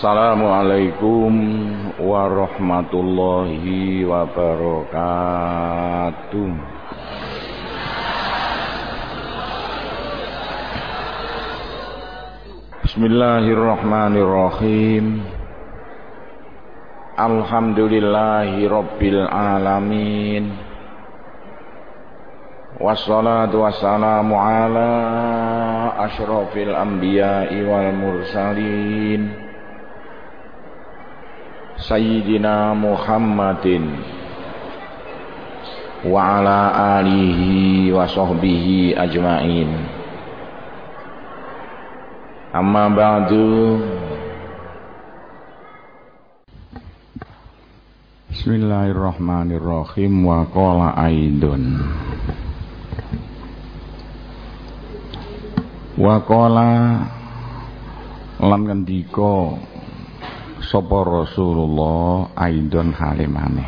Assalamualaikum warahmatullahi wabarakatuh. Bismillahirrahmanirrahim. Alhamdulillahi rabbil alamin. Wassalatu wassalamu ala asyrafil anbiya'i wal mursalin. Sayyidina Muhammadin wa ala alihi wa amma ba'du. Bismillahirrahmanirrahim. Wa qala aidun. Wa qala lan ngendika sapa Rasulullah aidon halimane?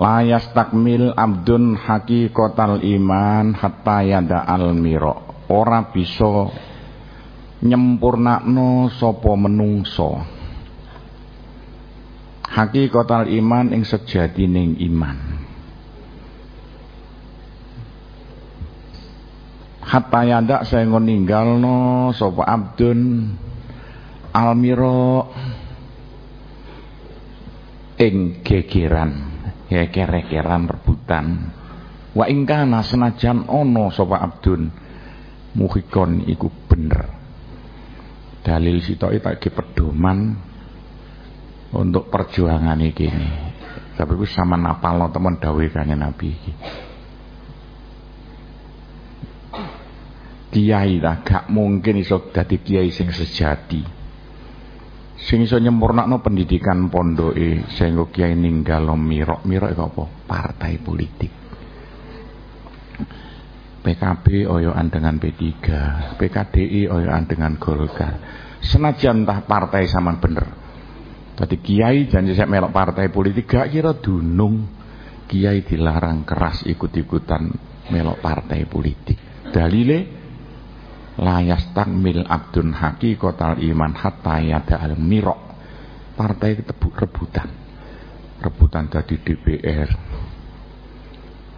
Layas takmil abdun hakikotal iman hatta yada al miro. Ora bisa nyempurnakno sapa menungso. Hakikotal iman ing sejatining iman hatta yanda saya ninggalno sapa abdun almiro ing gegeran geger-gegeran rebutan. Wa ingkana senajan ono sapa abdun muhikon iku bener. Dalil sitoke tak pedoman untuk perjuangan iki. Tapi ku sama napalno teman dawe kanjeng Nabi kiai lah gak mungkin iso dadi kiai sing sejati. Sing iso nyempurnakno pendidikan pondoke sehingga kiai ninggal mirok. Mirok iku apa? Partai politik PKB oyoan dengan P3 PKDI oyoan dengan Golkar. Senajan entah partai sama bener. Tadi kiai janji saya melok partai politik gak kira dunung. Kiai dilarang keras ikut-ikutan melok partai politik dalile layas takmil abdun kotal iman hatta yada al mirok. Partai ketebuk rebutan. Rebutan tadi DPR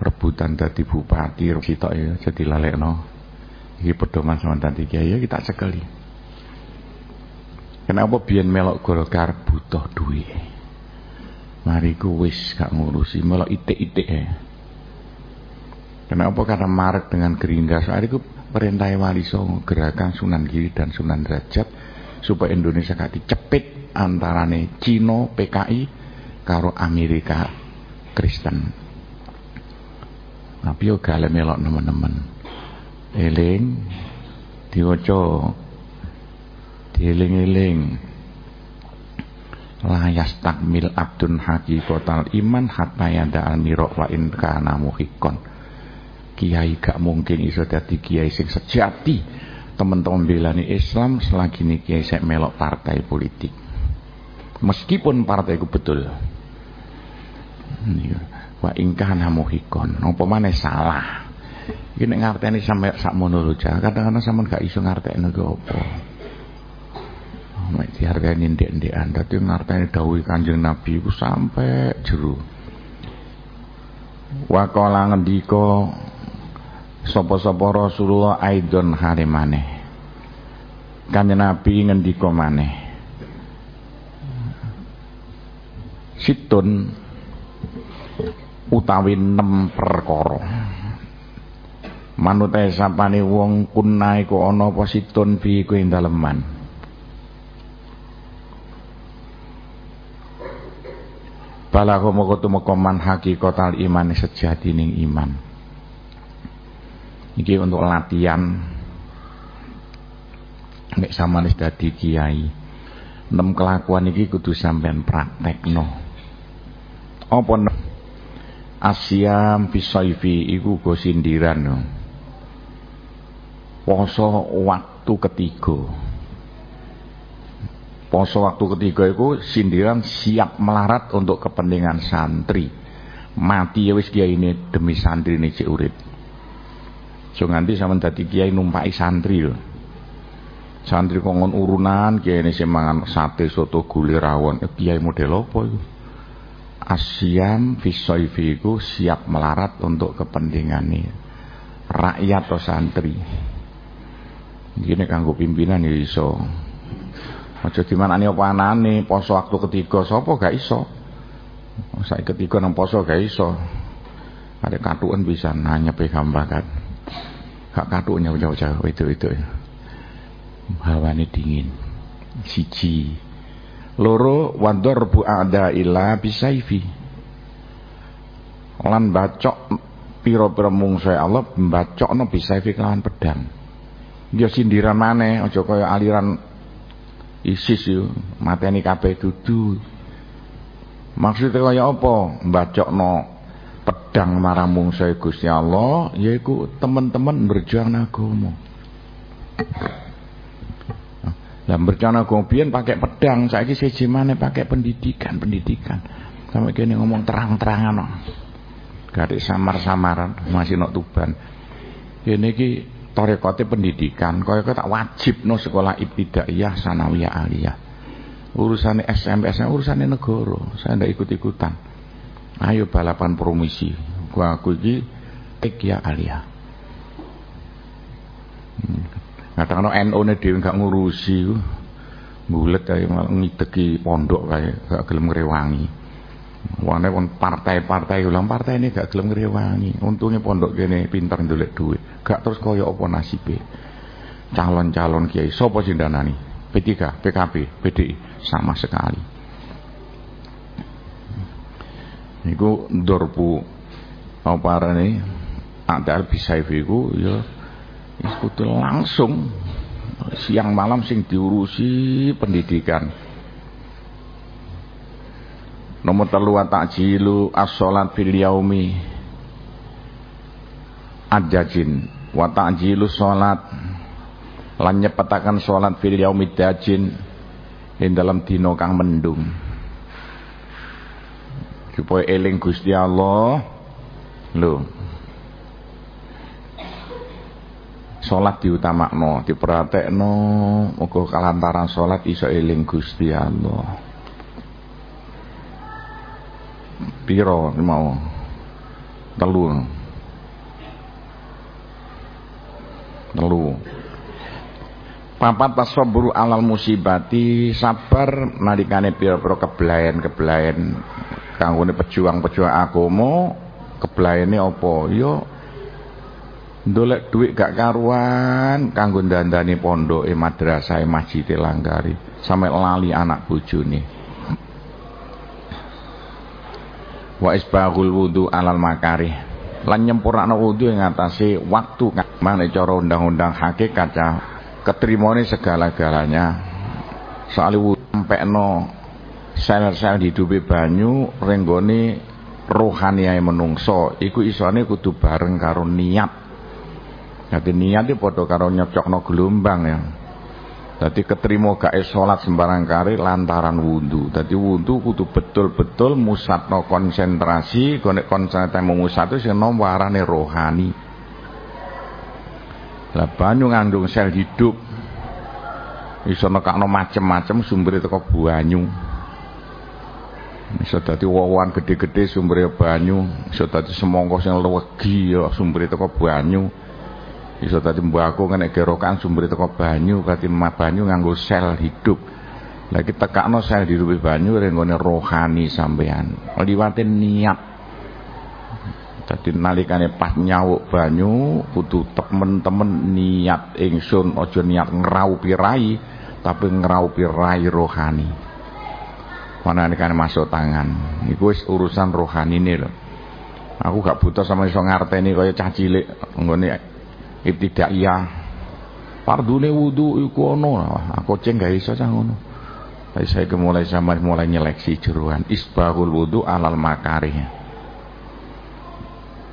rebutan tadi bupati sitok ya jadi no iki pedoman sama tadi kiai ya kita sekali kenapa biar melok golkar butuh duit? Mari ku wis gak ngurusi melok itik-itik ya. Kenapa karena marek dengan Gerindra itu perintah Wali Songo gerakan Sunan Giri dan Sunan Derajat supaya Indonesia gak dicepit antarane Cina PKI karo Amerika Kristen. Tapi yo gale melok teman-teman. Eling diwaca dieling-eling layas takmil abdun kotal iman hatta yada al mirok wa in kana muhikon kiai gak mungkin iso dadi kiai sing sejati. Teman-teman belani Islam selagi ini kiai saya melok partai politik. Meskipun partai itu betul wa ingkana muhikon apa mana salah? Ini ngerteni sampai sak menurut kadang-kadang sama gak iso ngerteni ke apa. Mek dihargani ndek-ndekan dadi ngerteni dawuh Kanjeng Nabi iku sampai jeru. Wa qala ngendika sapa-sapa Rasulullah aidon hari maneh. Kanjeng Nabi ngendika maneh. Situn utawi nem perkara. Manut sapane wong kuna iku ana apa situn fi kuwi daleman. Balaku moko tumeka man hakikatal iman sejatining iman Iki untuk latihan nek samane dadi kiai. Nem kelakuan iki kudu sampean praktekno. Apa Asyam bisaifi iku go sindiran. Poso waktu ketiga. Poso waktu ketiga itu sindiran siap melarat untuk kepentingan santri. Mati ya wis kiai ini demi santri ini urip So nganti sampean dadi kiai numpaki santri lho. Santri kongon urunan kiai ini mangan sate soto gule rawon. Eh, kiai model apa itu? Asyam fisoifi itu siap melarat untuk kepentingan ini. Rakyat atau santri. Gini kanggo pimpinan ya iso. Aja dimanani apa anane, poso waktu ketiga sapa gak iso. Saya ketiga nang poso gak iso. Ada katuan bisa nanya pegambakan. Gak katuannya jauh-jauh itu itu. Hawane dingin. Siji. Loro bu ada ila bisaifi. Lan bacok piro-piro mungsuhe Allah no bisaifi kelawan pedang. Dia sindiran mana? aja kaya aliran ISIS yo mateni kabeh dudu. Maksudnya kaya apa? Mbacokno pedang marang mungsa Gusti Allah yaiku teman-teman berjuang agama. Lah berjuang agama pian pakai pedang, saiki siji maneh pakai pendidikan, pendidikan. Sampai kene ngomong terang-terangan no. Gak samar-samaran masih nok tuban. Kene iki torekote pendidikan kaya tak wajib no sekolah ibtidaiyah sanawiyah aliyah urusan SMP SMA urusan negara saya ndak ikut-ikutan ayo balapan promisi gua aku iki ya aliyah hmm. kadang no NU ne dhewe gak ngurusi bulet kaya ngiteki pondok kaya gak gelem ngrewangi Wane pun partai-partai ulang partai ini gak gelem ngrewangi. Untungnya pondok kene pintar ndolek duit. Gak terus kaya apa nasibe. Calon-calon kiai sapa sing danani? P3, PKB, PDI sama sekali. Niku ndorpu apa arane? Ada bisa iku ya. Langsung. Siang malam sing diurusi pendidikan. Nomor telu wa ta'jilu as-salat fil yaumi. Adjajin wa ta'jilu salat lan nyepetaken salat fil yaumi dajin. Ing dalam dina mendung supaya eling Gusti Allah. Lho. Salat diutamakno diperhatekno muga kalantaran salat iso eling Gusti Allah. Piro mau? Telu. Telu papat tasaburu alal musibati sabar nalikane pira-pira keblahen-keblahen kanggone pejuang-pejuang agama keblayene apa? Ya ndolek duit gak karuan kanggo dandani pondoke madrasah masjid langgari sampai lali anak bojone. Wa isbaghul wudu alal makarih lan nyempurnakno wudu ing atase waktu mane cara undang-undang hakikat ketrimone segala-galanya. Soal wudu sampekno sel-sel hidupe banyu renggone rohaniae menungso. Iku isone kudu bareng karo niat. Jadi niat itu padha karo nyocokno gelombang ya. Dadi keterima gak salat sembarang kali lantaran wudhu. Dadi wudhu kudu betul-betul musatno konsentrasi, konek konsentrasi musat sing nom warane rohani. Lah banyu ngandung sel hidup. Iso nekakno macem-macem sumber teko banyu. Iso dadi wawan gede-gede sumber banyu, iso dadi semangka sing legi ya sumber teko banyu. Iso tadi mbako kena gerokan sumber teko banyu kati banyu nganggo sel hidup. Lagi tekakno sel hidup banyu renggone rohani sampean liwatin niat dadi nalikane pas nyawuk banyu kudu temen-temen niat ingsun aja niat ngraupi rai tapi ngraupi rai rohani. Mana ini kan masuk tangan? Iku wis urusan rohani loh aku gak butuh sama iso ngarteni kaya cah cilik. Nggone ibtidaiyah pardune wudu iku ono. Aku ceng gak iso cah ngono. Tapi saya mulai sama mulai nyeleksi jeruan isbahul wudu alal makarih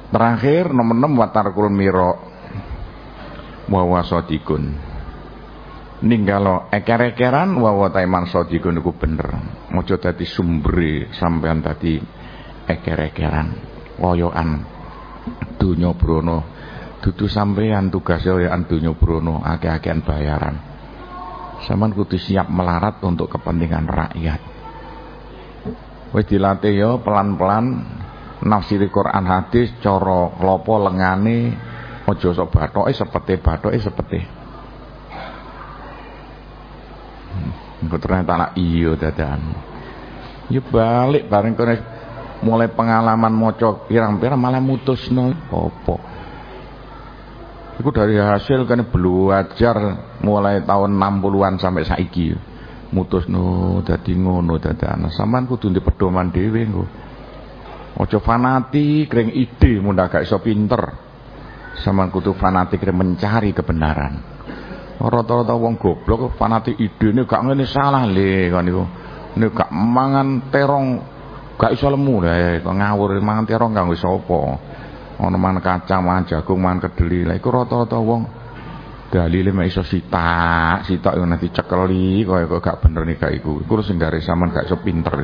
terakhir nomor 6 watarkul miro. Wawa sodikun. Ninggalo eker-ekeran wawa taiman sodikun iku bener. Mojo dadi sumbere sampean dadi eker-ekeran. Woyoan dunya brono. Dudu sampeyan tugasnya ya donya brono akeh-akehan bayaran. Sampean kudu siap melarat untuk kepentingan rakyat. Wis dilatih ya pelan-pelan nafsiri Quran hadis cara klopo lengane aja sok bathoke sepete bathoke sepete Engko ternyata anak iya dadan. Ya balik bareng kene mulai pengalaman maca pirang-pirang malah mutusno apa. Iku dari hasil kan belajar mulai tahun 60-an sampai saiki. Mutusno dadi ngono dadan. Sampeyan kudu ndek pedoman dhewe engko. Aja fanatik kring ide mun gak iso pinter. Sampeyan kudu fanatik mencari kebenaran. Rata-rata wong goblok fanatik idene gak ngene salah le kan niku. Nek gak mangan terong gak iso lemu lha ngawur mangan terong kanggo sapa? Ana mangan kacang, mangan jagung, mangan kedeli. Lah iku rata-rata wong dalile mek iso sitak, sitak yo nanti cekeli kaya kok gak bener nih gak iku. Iku sing gak iso pinter.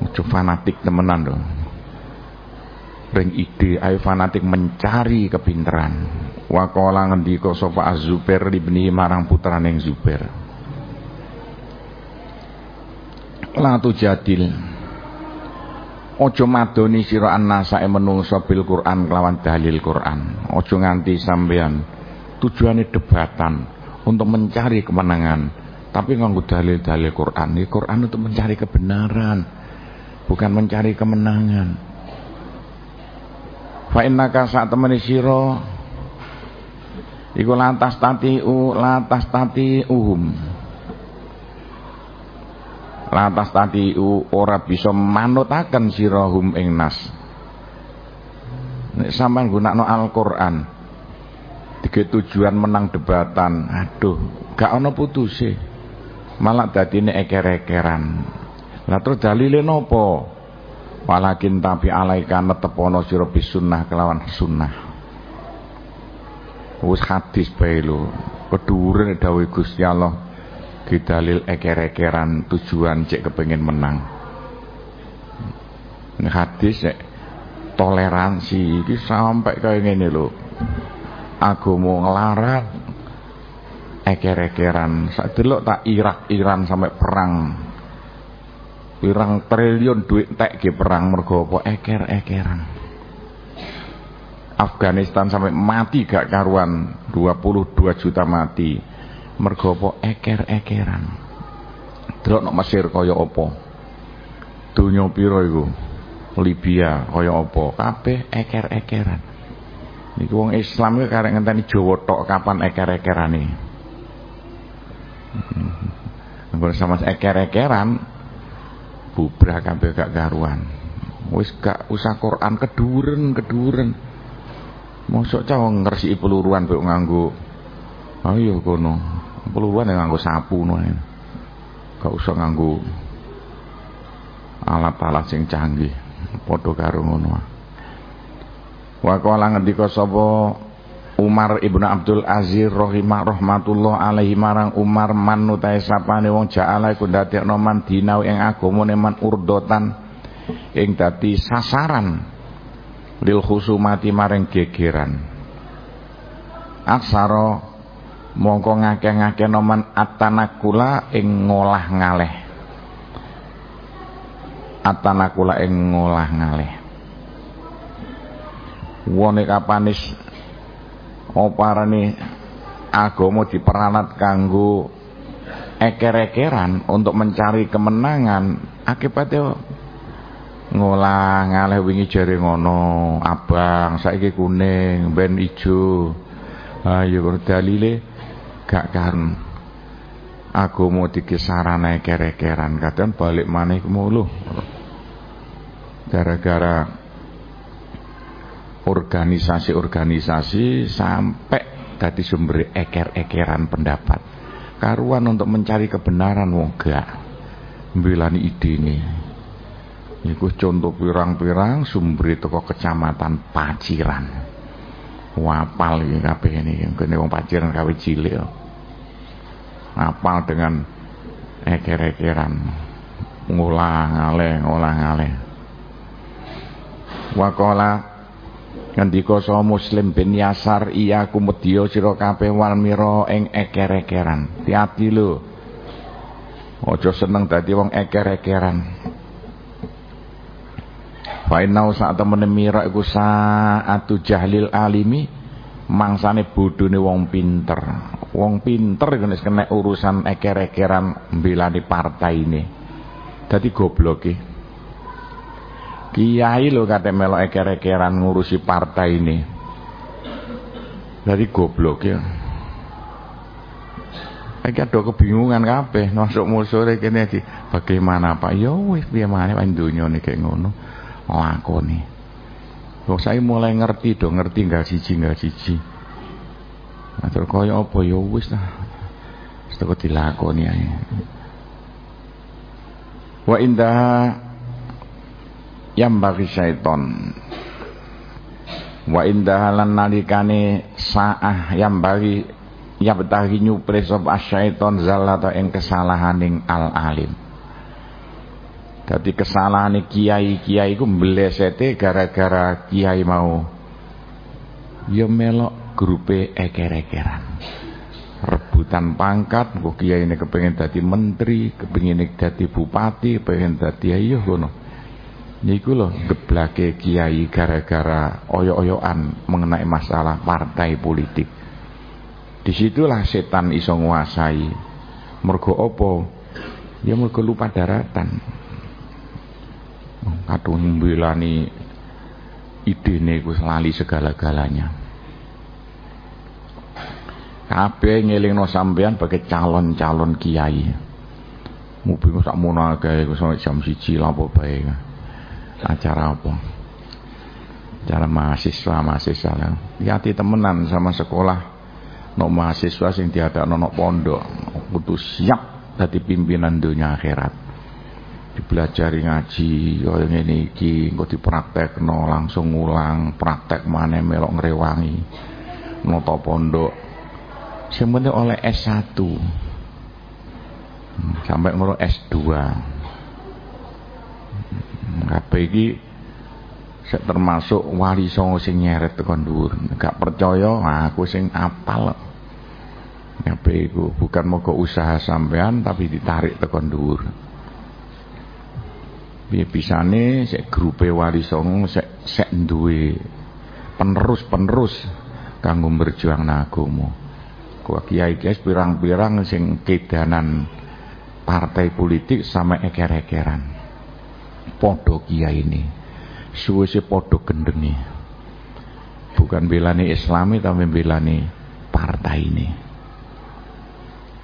Ojo fanatik temenan dong. Ring ide ayo fanatik mencari kepinteran. Wakola ngendika sapa Az-Zubair ibni marang putrane Zubair. La jadil. Ojo madoni sira annasa menungso bil Quran kelawan dalil Quran. Ojo nganti sampean tujuannya debatan untuk mencari kemenangan, tapi nganggo dalil-dalil Quran. Ini Quran untuk mencari kebenaran, bukan mencari kemenangan. Fa innaka saat temani sira iku lantas u lantas tati uhum lantas tadi ora bisa manutaken sirahum ing nas. Nek sampean gunakno Al-Qur'an tiga tujuan menang debatan aduh gak ana putuse. Malah dadine eker-ekeran lah terus dalile napa walakin tapi alaika netepono sira bisunnah kelawan sunnah. Wis hadis bae lho. Keduren dawuh Gusti Allah didalil eker-ekeran tujuan cek kepengen menang. Ini hadis cek toleransi. Ini sampai loh aku mau ngelarang eker-ekeran. Saat dulu tak Irak Iran sampai perang pirang triliun duit tek ke perang mergo apa? Eker-ekeran Afghanistan sampai mati gak karuan. 22 juta mati. Mergo apa? Eker-ekeran delok nek Mesir kaya apa? Donya pira iku? Libya kaya apa? Kabeh eker-ekeran niku wong Islam iki karek ngenteni Jawa tok kapan eker-ekerane Nggon sama eker-ekeran bubrah kabeh gak karuan. Wis gak usah Quran keduren keduren. Mosok cah ngresiki peluruan mbok nganggo ayo kono. Peluruan yang nganggo sapu no gak usah nganggo alat-alat sing canggih padha karo ngono. Wa qala ngendika sapa Umar ibnu Abdul Aziz rahimah rahmatullah alaihi marang Umar man utahe sapane wong ja'ala iku ndadekno man dinau ing agamane man urdotan ing dadi sasaran lil khusumati maring gegeran. Aksara mongko ngake-ngake noman atanakula ing ngolah ngaleh. Atanakula ing ngolah ngaleh. Wone kapanis oparane agama diperalat kanggo eker-ekeran untuk mencari kemenangan akibatnya ngolah ngaleh wingi jari ngono abang saiki kuning ben ijo. Ayo dalile gak kan aku mau dikisarane kere-keran kadang balik maneh mulu gara-gara organisasi-organisasi sampai tadi sumber eker-ekeran pendapat. Karuan untuk mencari kebenaran wong gak ide ini. Iku contoh pirang-pirang sumber itu kok kecamatan Paciran. Wapal iki kabeh ini kene wong Paciran kawe cilik. Apal dengan eker-ekeran. Ngulang ngaleh ngulang ngaleh wakola ngendika saha Muslim bin Yasar iya kumedya sira kabeh wal mira ing eker-ekeran hati-hati lho aja seneng dadi wong eker-ekeran Fa saat temene mira iku saatu jahlil alimi mangsane bodhone wong pinter. Wong pinter iku kena urusan eker-ekeran mbelani partai ini. Dadi gobloke. Kiai lho kate melok eker-ekeran ngurusi partai ini. Dadi goblok ya. Iki ada kebingungan kabeh masuk musore kene iki. Bagaimana Pak? Ya wis piye maneh wae donya niki ngono. Lakoni. Kok saya mulai ngerti dong, ngerti enggak siji enggak siji. Matur kaya apa ya wis lah. Seteko dilakoni ae. Wa yang bagi syaiton wa indah lan nalikane saah yang bagi ya betahi nyupre sapa syaiton zalata ing kesalahaning al alim kesalahan kiai-kiai ku mblesete gara-gara kiai mau ya melok grupe eker-ekeran. Rebutan pangkat, kok kiai ini kepengen dadi menteri, kepengen dadi bupati, kepengen dadi ayo ngono. Niku loh geblake kiai gara-gara oyo-oyoan mengenai masalah partai politik. Di situlah setan iso nguasai. Mergo opo? Ya mergo lupa daratan kadung mbelani idene iku lali segala-galanya kabeh ngelingno sampean sebagai calon-calon kiai mubing sak mono akeh jam 1 lha apa bae acara apa? Acara mahasiswa mahasiswa hati temenan sama sekolah. No mahasiswa sing diadakno no pondok. Kudu siap dadi pimpinan dunia akhirat. Dipelajari ngaji kaya ngene iki engko dipraktekno langsung ngulang praktek maneh melok ngrewangi. Nata pondok. Sing oleh S1 hmm, sampai ngono S2 kabeh iki sik termasuk wali songo sing nyeret tekan dhuwur gak percaya aku sing apal kabeh iku bukan mogok usaha sampean tapi ditarik tekan dhuwur piye bisane sik grupe wali songo sik sik duwe penerus-penerus kanggo berjuang agama. Kok kiai-kiai pirang-pirang sing kedanan partai politik sama eker-ekeran. Padha kiai ini. Suwese padha gendenge. Bukan belani islami tapi belani partai ini.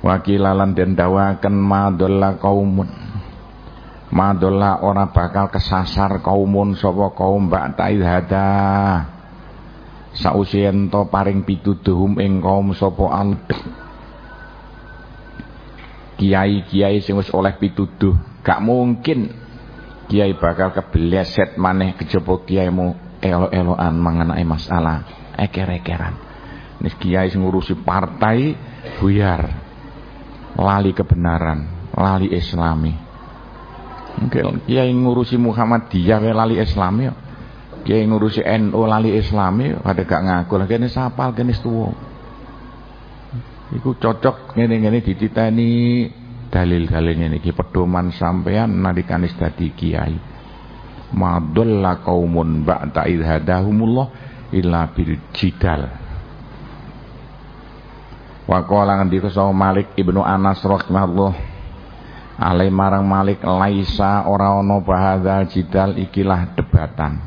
Wakilalan den dawaken madolla kaumun Madola ora bakal kesasar kaumun sapa kaum ba'da hada sausi ento paring pituduhum ing kaum sapa kiai-kiai sing wis oleh pituduh gak mungkin kiai bakal kebeleset maneh kejaba kiaimu elo-eloan mengenai masalah. Eker-ekeran. Nis kiai ngurusi partai buyar. Lali kebenaran lali islami. Mungkin kiai ngurusi Muhammadiyah lali Islam ya. Kiai ngurusi NU lali Islam ya, ada gak ngaku lagi kene sapal kene tuwa. Iku cocok ngene-ngene dititeni dalil-dalil ngene iki pedoman sampean nalikane dadi kiai. Madalla qaumun ba'da idhadahumullah illa bil jidal. Wa qala ngendika Malik Ibnu Anas rahimahullah alai marang Malik laisa ora ana bahadzal jidal ikilah debatan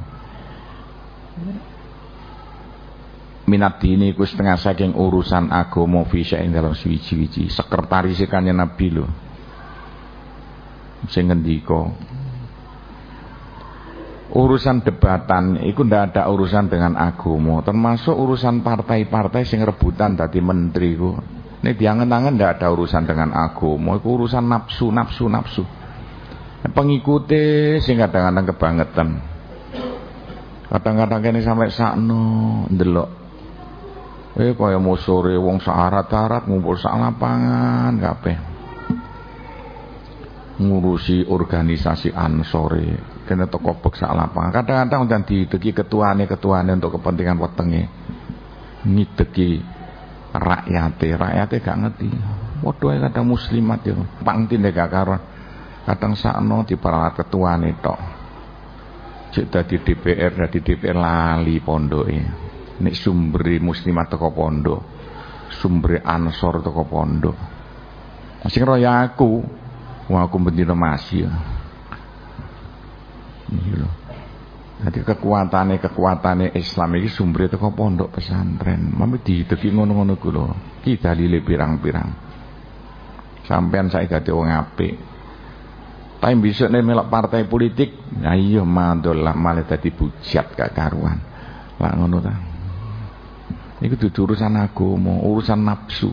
minat dini iku setengah saking urusan agama fi ing dalam suwi-wiji sekretaris kanjeng Nabi lho sing ngendika urusan debatan itu ndak ada urusan dengan agama termasuk urusan partai-partai sing rebutan dadi menteri ku ini diangen-angen tidak ada urusan dengan agama, itu urusan nafsu, nafsu, nafsu. Pengikuti sing kadang-kadang kebangetan. Kadang-kadang kene sampai sakno ndelok. Eh kaya musore wong saarat-arat ngumpul sak lapangan kabeh. Ngurusi organisasi ansore kena toko bek sak lapangan. Kadang-kadang dan dideki ketuane ketuane untuk kepentingan wetenge. Ngideki rakyate, rakyate gak ngerti. Waduh kadang muslimat yo, pangtine gak karuan. Kadang sakno diperalat ketuane tok. Cek dadi DPR, dadi DPR lali pondoke. Nek sumbere muslimat teko pondok, sumbere ansor teko pondok. Sing roya aku, wah aku bendina masih. Lho. Jadi kekuatannya kekuatannya Islam ini sumber itu kok pondok pesantren. Mami dideki ngono-ngono ku lho. Ki dalile pirang-pirang. Sampean saya dadi wong apik. Tapi besok nih melok partai politik, ya iya lah malah dadi bujat gak karuan. Lah ngono ta. Iku dudu urusan agama, urusan nafsu.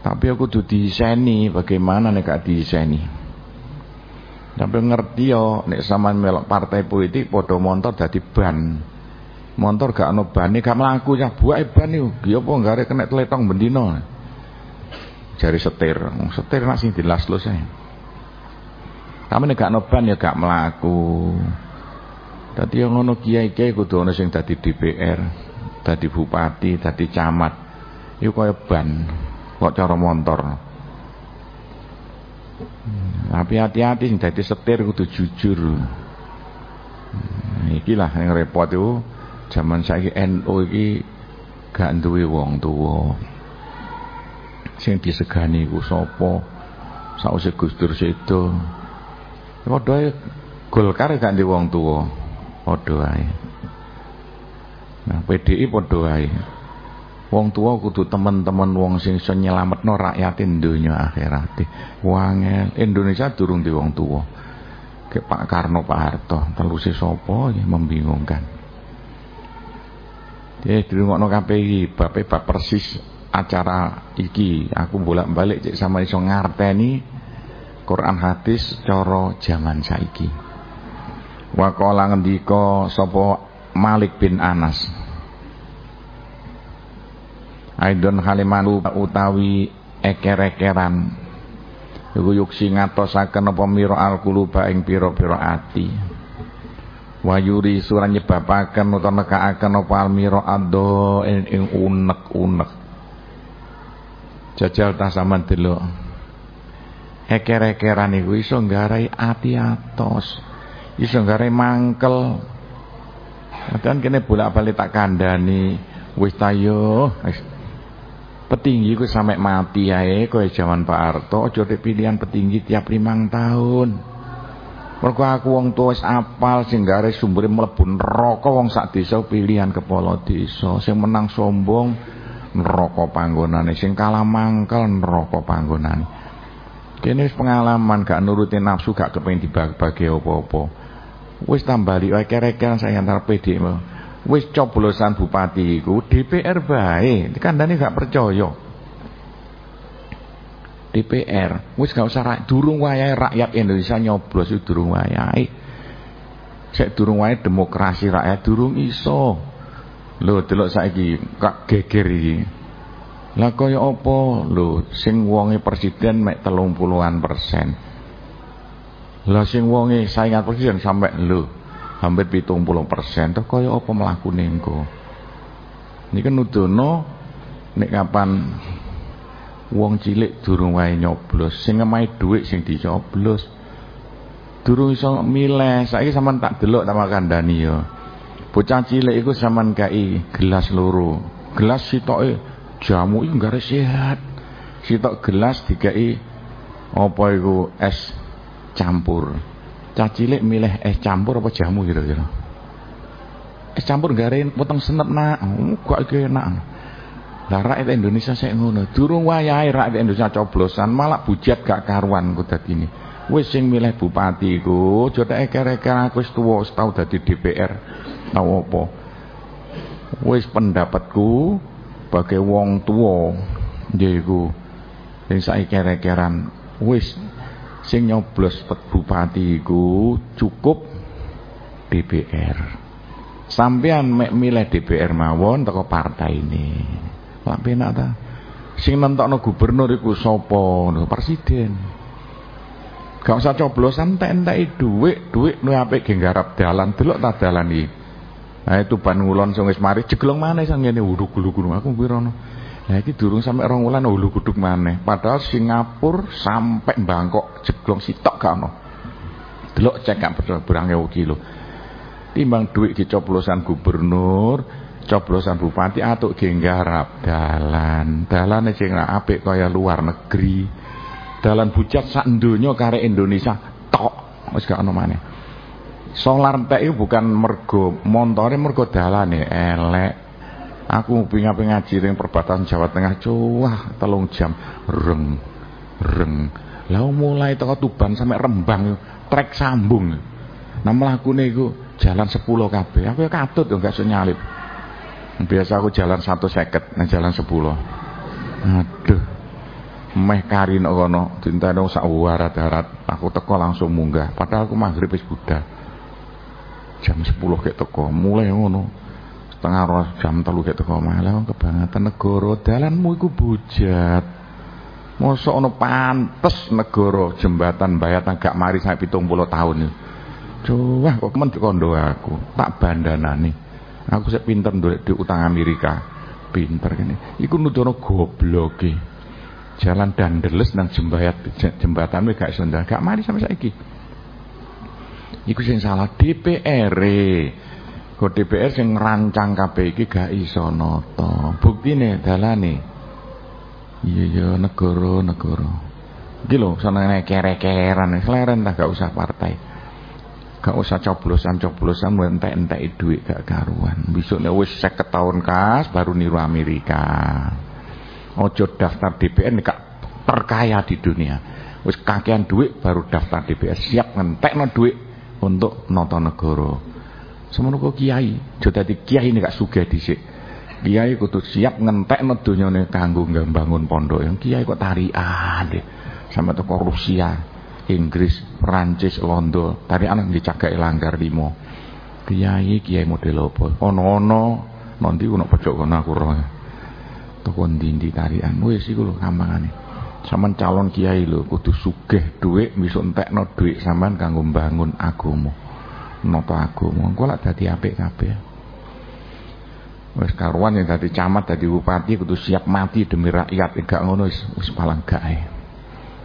Tapi aku tuh diseni bagaimana nih gak diseni. Tapi ngerti yo nek sampean melok partai politik padha montor dadi ban. Montor gak ono bane gak mlaku ya buake ban iku. Ya apa gare kena tletong bendino. Jari setir, setir nak sing dilas-los ae. Tapi nek gak ono ban ya gak mlaku. Dadi yang ngono kiai-kiai kudu ono sing dadi DPR, dadi bupati, dadi camat. Iku kaya ban. Kok cara montor. Tapi hati-hati sing dadi setir kudu jujur. Nah, iki lah yang repot itu zaman saiki NU iki gak duwe wong tuwa. Sing disegani ku sapa? Sausé Gus Dur sedo. Padha Golkar gak duwe wong tuwa. Padha ae. Nah, PDI padha ae. Wong tua kudu teman-teman wong sing iso nyelametno rakyat donya akhirat. Wangel Indonesia durung di wong tua. Kayak Pak Karno Pak Harto, teluse sapa ya membingungkan. Ya dirungokno KPI, bape bab persis acara iki aku bolak-balik cek sama iso ngarteni Quran hadis cara zaman saiki. Wa qala ngendika sapa Malik bin Anas Aidon halimanu utawi eker-ekeran Iku yuksi ngatosaken apa mira alquluba ing pira-pira ati. Wayuri surah nyebabaken utawa nekaaken apa almira ado ing unek-unek. Jajal ta sampean delok. Eker-ekeran iku iso nggarai ati atos. Iso nggarai mangkel. Kan kene bolak-balik tak kandhani. Wis tayo petinggi ku sampai mati ae kowe jaman Pak Harto aja pilihan petinggi tiap limang tahun. Mergo aku wong tuwa wis apal sing gare sumbere mlebu neraka wong sak desa pilihan kepala desa. Sing menang sombong neraka panggonane. Sing kalah mangkel neraka panggonane. Kene pengalaman gak nuruti nafsu gak kepengin dibagi apa-apa wis tambali wae kerekan saya antar PD wis coblosan bupati iku DPR bae. Kandhane gak percaya. DPR wis gak usah rakyat durung wayahe rakyat Indonesia nyoblos durung wayahe. Sik durung wayahe demokrasi rakyat durung iso. Lho delok saiki kak geger iki. Lah kaya apa? Lho sing wonge presiden mek 30-an persen lah sing wonge saingan presiden sampai lho hampir pitung puluh persen. Tuh kaya apa melaku engko? Ini kan nudono nek kapan wong cilik durung wae nyoblos sing ngemahi dhuwit sing dicoblos durung iso milih. Saiki sampean tak delok ta kandhani ya bocah cilik iku sampean kai gelas loro. Gelas sitoke jamu iku gak sehat. Sitok gelas dikai apa iku es campur Cah cilik milih es campur apa jamu kira-kira. Es campur garin potong senep nak. Kok iki enak. Lah rakyat Indonesia saya ngono. Durung wayahe rakyat Indonesia coblosan malah bujat gak karuan kok dadine. Wis sing milih bupati iku aja tak eker-eker aku wis tuwa tau DPR. Tau apa? Wis pendapatku sebagai wong tuwa yaiku sing saiki eker-ekeran wis sing nyoblos bupati iku cukup DPR sampean mek milih DPR mawon teko partai ini. Lak penak ta? Sing nentokno gubernur iku sapa? Presiden. Gak usah coblosan entek-enteki dhuwit, dhuwit luwih apik ge garap dalan, delok ta dalan iki. Nah itu ban ngulon sing wis mari jeglong maneh sang ngene wuduk-wuduk aku pirono. Lah iki durung sampe rong wulan ulu guduk maneh. Padahal Singapura sampai Bangkok jeglong sitok gak ono. Delok cek gak berang kilo. Timbang duit dicoblosan gubernur, coblosan bupati atau genggarap dalan. Dalan sing apik kaya luar negeri dalan bujat sak donya kare Indonesia tok wis gak ono maneh solar entek bukan mergo montore mergo dalane elek aku pingin ngaji ring perbatasan Jawa Tengah. Cuah telung jam. Reng reng. Lah mulai teko Tuban sampai Rembang trek sambung. Nah mlakune iku jalan 10 kabeh. Aku ya katut yo gak nyalip. Biasa aku jalan satu seket nah jalan 10 aduh meh kari nek kono. Dintene sak darat aku teko langsung munggah. Padahal aku maghrib wis budal. Jam 10 kek teko. Mulai ngono setengah roh jam telu kek teko malah kebangetan negara dalanmu iku bujat. Mosok ono pantes negara jembatan bayatan gak mari sampai 70 tahun Coba kok kemen kondo aku? Tak bandanane aku sik pinter ndolek di utang Amerika. Pinter kene. Iku nudono goblok jalan dandeles nang jembayat jembatan gak iso gak mari sampe saiki. Iku sing salah DPR e. kok DPR sing rancang kabeh iki gak iso nata. Buktine dalane. Iya iya negara negara. Iki lho senengane kere-keran. Seleren tak gak usah partai. Gak usah coblosan-coblosan entek-entek duit gak karuan. Besok nek wis 50 tahun kas baru niru Amerika. Ojo daftar DPR nek terkaya di dunia. Wis kakean duit baru daftar DPR siap ngentekno duit untuk nonton negara semono kok kiai. Aja dadi kiai nek gak sugih dhisik. Kiai kudu siap ngentekno donyane kanggo bangun pondok. Yang kiai kok tarian deh. Sama toko Rusia Inggris Perancis Londo. Tarian dicagake langgar limo. Kiai kiai model apa? Ono-ono. Nanti ono pojok kono aku roh. Toko ndi tarian. Wis iku lho gampangane. Sampean calon kiai lho kudu sugih dhuwit bisa entekno dhuwit sampean kanggo mbangun agama nata agama engko lak dadi apik kabeh. Wis karuan yang dadi camat dadi bupati kudu siap mati demi rakyat. Gak ngono wis wis palang gak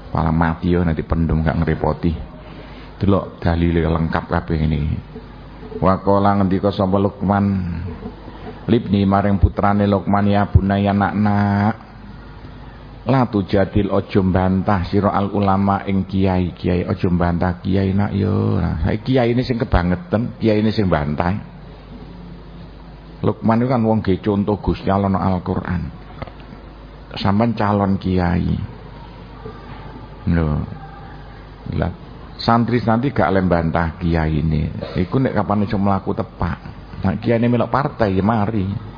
palang mati yo nanti pendem gak ngerepoti. Delok dalile lengkap kabeh ini. Wa qala ngendika sapa Luqman libni maring putrane Luqman ya bunaya nak-nak La tujadil ojo bantah sira al ulama ing kiai kiai ojo bantah kiai nak yo. Nah, kiai ini sing kebangetan, kiai ini sing bantah. Lukman itu kan wong ge contoh Gusti Allah no Al-Qur'an. Sampean calon kiai. Lho. Lah santri nanti gak lem bantah kiai ini. Iku nek kapan iso mlaku tepak. Nah kiai ini melok partai ya mari.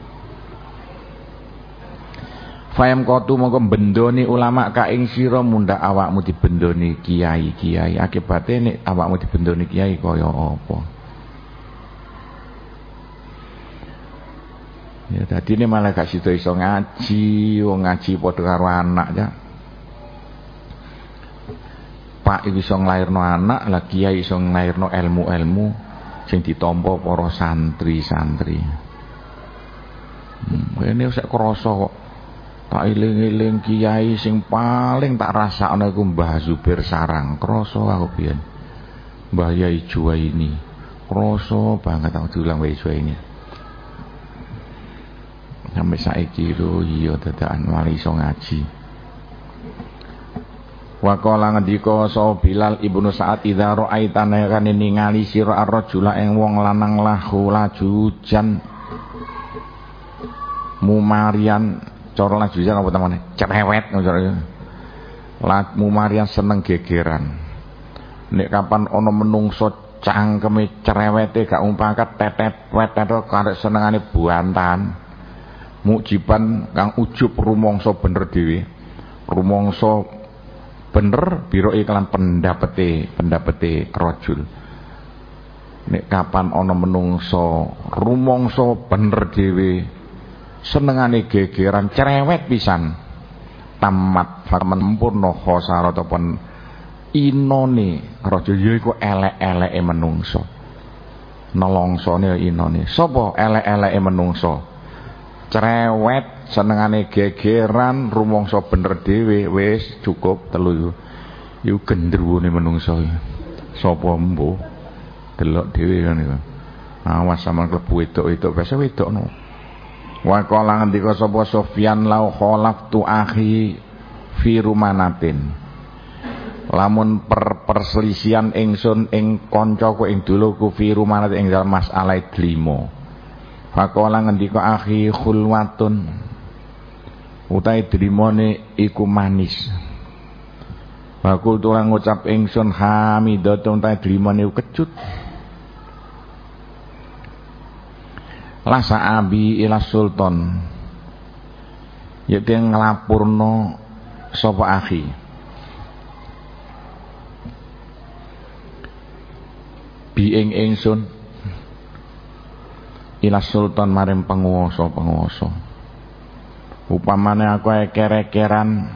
Fayam kotu mongko bendoni ulama ka ing sira munda awakmu dibendoni kiai-kiai akibate nek awakmu dibendoni kiai kaya apa Ya tadi ini malah gak situ iso ngaji, wong ngaji padha karo anak ya. Pak iso nglairno anak, lah kiai iso nglairno ilmu-ilmu sing ditampa para santri-santri. Hmm, ini usah krasa kok tak iling-iling kiai sing paling tak rasakno iku Mbah Zubir Sarang. Krasa aku biyen. Mbah Yai ini krasa banget aku diulang Yai ini sampai saiki lho iya dadakan wali iso ngaji. Waqala ngendika sa Bilal ibnu Sa'ad idza ra'aita kan ningali sira ar-rajula ing wong lanang lahu lajujan mumarian cara lajusan apa teman cerewet Latmu Maria seneng gegeran. Nek kapan ana menungso cangkeme cerewete gak umpakat tetet wet tetet karek senengane buantan. Mujiban kang ujub rumangsa bener dhewe. Rumangsa bener biro iklan pendapete pendapete rajul. Nek kapan ana menungso rumangsa bener dhewe senengane gegeran cerewet pisan. Tamat farman sempurna khosar ataupun inone raja ya iku elek-eleke menungso. Nelongsone inone. Sapa elek-eleke menungso? Cerewet senengane gegeran rumangsa bener dhewe wis cukup telu iku gendruwone menungso sapa mbuh? Delok dhewe kan iku awas sama klebu wedok-wedok biasa wedokno wa qala ngendika sapa Sofyan lau khalaftu akhi fi rumanatin. Lamun per perselisian ingsun ing kancaku ing dulurku fi rumanat ing dalem masalah dlimo faqala ngendika akhi khulwatun. Utai dlimone iku manis. Bakul tulang ngucap ingsun hamidatun ta dlimone kecut Lasa abi ila sultan. Yaitu ngelapurno Sopa akhi. Biing ingsun. Ila sultan maring penguasa-penguasa. Upamane aku eker-ekeran.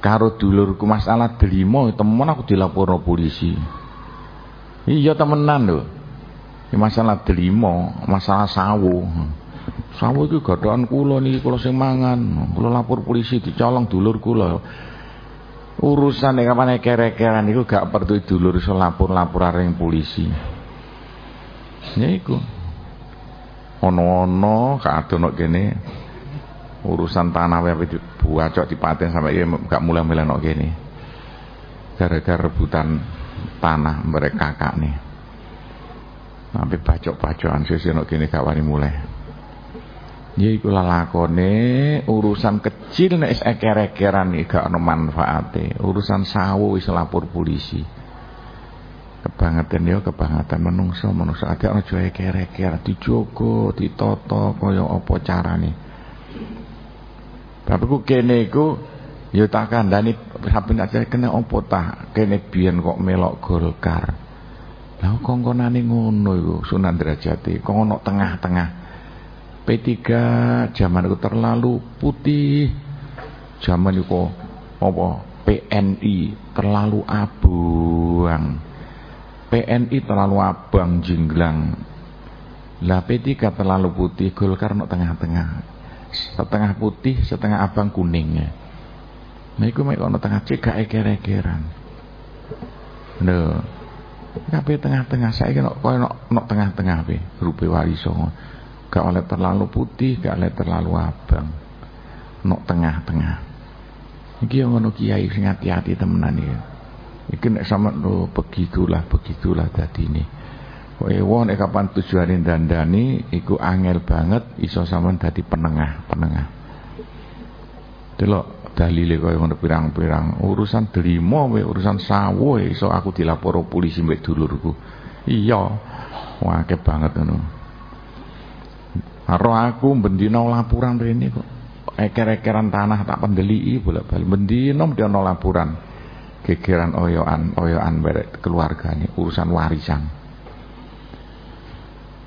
Karo dulurku masalah delimo temen aku dilaporno polisi. Iya temenan lho masalah delimo masalah sawu sawu iki gadhakan kula niki kula sing mangan. Kula lapor polisi dicolong dulur kula. Urusan nek kapan kere-keran iku gak perlu dulur iso lapor-lapor ring polisi. Ya iku. Ono-ono kadono kene. Urusan tanah wae buacok dipaten sampai gak mulai-mulai nok kene. Gara-gara rebutan tanah mereka kakak nih sampai bacok-bacokan sesuk kene gak wani mulai. Ya iku lakone urusan kecil nek wis eker-ekeran iki gak ono manfaate. Urusan sawu wis lapor polisi. Kebangetan ya kebangetan menungso menungso. Ate aja eker-eker dijogo ditoto kaya apa carane. Tapi ku kene iku ya tak kandhani sampe aja kena apa tah kene biyen kok melok Golkar lha kongkonane ngono iku Sunan Derajati kok ono tengah-tengah. P3 zaman itu terlalu putih. Zaman itu apa? PNI terlalu abang. PNI terlalu abang jinglang. Lah P3 terlalu putih Golkar no tengah-tengah. Setengah putih setengah abang kuningnya nah itu mereka no tengah cekak eker-ekeran no tapi tengah-tengah. Saya kena kau no tengah-tengah be rupi wali songo. Gak oleh terlalu putih gak oleh terlalu abang. Nok tengah-tengah. Iki yang ngono kiai sing hati-hati temenan iki. Iki nek sama lo begitulah begitulah ini Kowe wong nek kapan tujuane dandani iku angel banget iso sampean dadi penengah, penengah. Delok dalile kaya ngono pirang-pirang urusan delimo we urusan sawo iso aku dilaporo polisi mbek dulurku. Iya. Wah, banget ngono. Roh aku bendina laporan rene kok. Eker-ekeran tanah tak pendeliki bolak-balik. Bendina mesti ana laporan. Gegeran oyoan, oyoan berek keluargane, urusan warisan.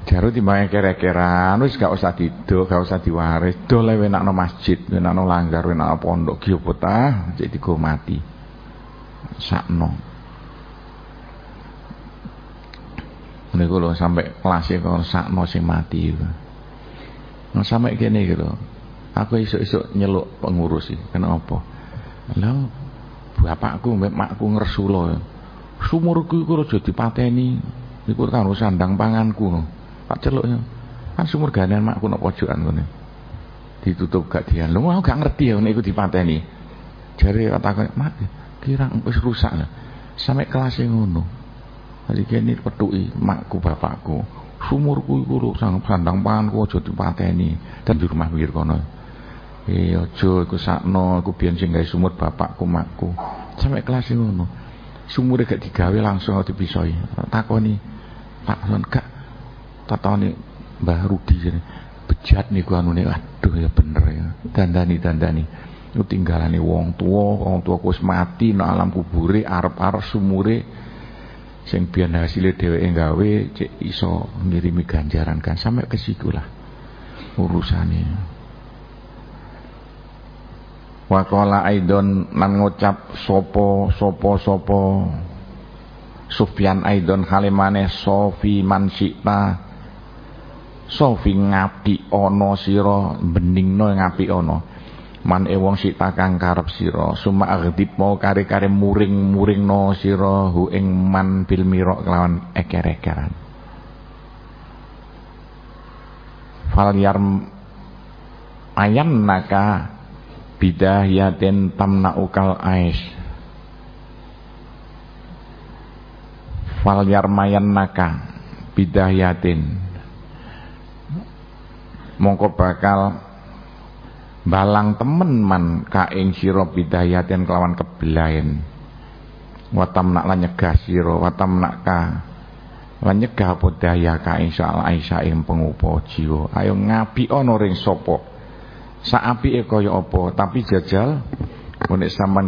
Jaru timbang eker-ekeran wis gak usah dido, gak usah diwaris. Do le wenakno masjid, wenakno langgar, wenakno pondok ki opo ta, cek digo mati. Sakno. Niku lho sampai kelas e kok sakno sing mati. Nah sampai gini gitu. Aku isuk-isuk nyeluk pengurus sih. Kenapa? Lah bapakku mbek makku ngersulo. Sumurku iku aja dipateni. Iku karo sandang panganku. Tak celuknya. Kan sumur ganean makku nang pojokan ngene. Ditutup gak dian. Lho aku gak ngerti ya nek iku dipateni. Jare takon, "Mak, kirang wis rusak." Sampai kelasnya ngono. Jadi kene petuki makku bapakku sumurku iku sang sandang panganku aja dipateni dan di rumah pikir kono eh aja iku sakno aku biyen sing gawe sumur bapakku makku sampe kelas ngono sumure gak digawe langsung dipisoi takoni Pak Son gak tatone Mbah Rudi bejat niku anune aduh ya bener ya. Dandani dandani. Itu tinggalane wong tua wong tua wis mati no alam kubure arep-arep sumure. Sing biyen hasile dheweke gawe cek iso ngirimi ganjaran kan. Sampai ke situlah urusane. Wakola aidon nan ngucap sopo sopo sopo? Sufyan aidon halimane sofi man sikta Sofi ono siro beningno ngapi ono. Man ewong sikta kang karep sira suma agdip mau kare-kare muring-muring no sira hu ing man bil mirok kelawan eker-ekeran. Fal yarm ayan naka bidahiyatin tamna ukal ais. Fal yarmayan naka bidahiyatin mongko bakal balang temen man ka ing sira bidayaten kelawan kebelain. Watam nak lan nyegah sira watam nak ka lan nyegah apa daya ka insyaallah Aisyah ing pengupo jiwa. Ayo ngapi ana ring sapa? Saapike kaya apa? Tapi jajal nek sampean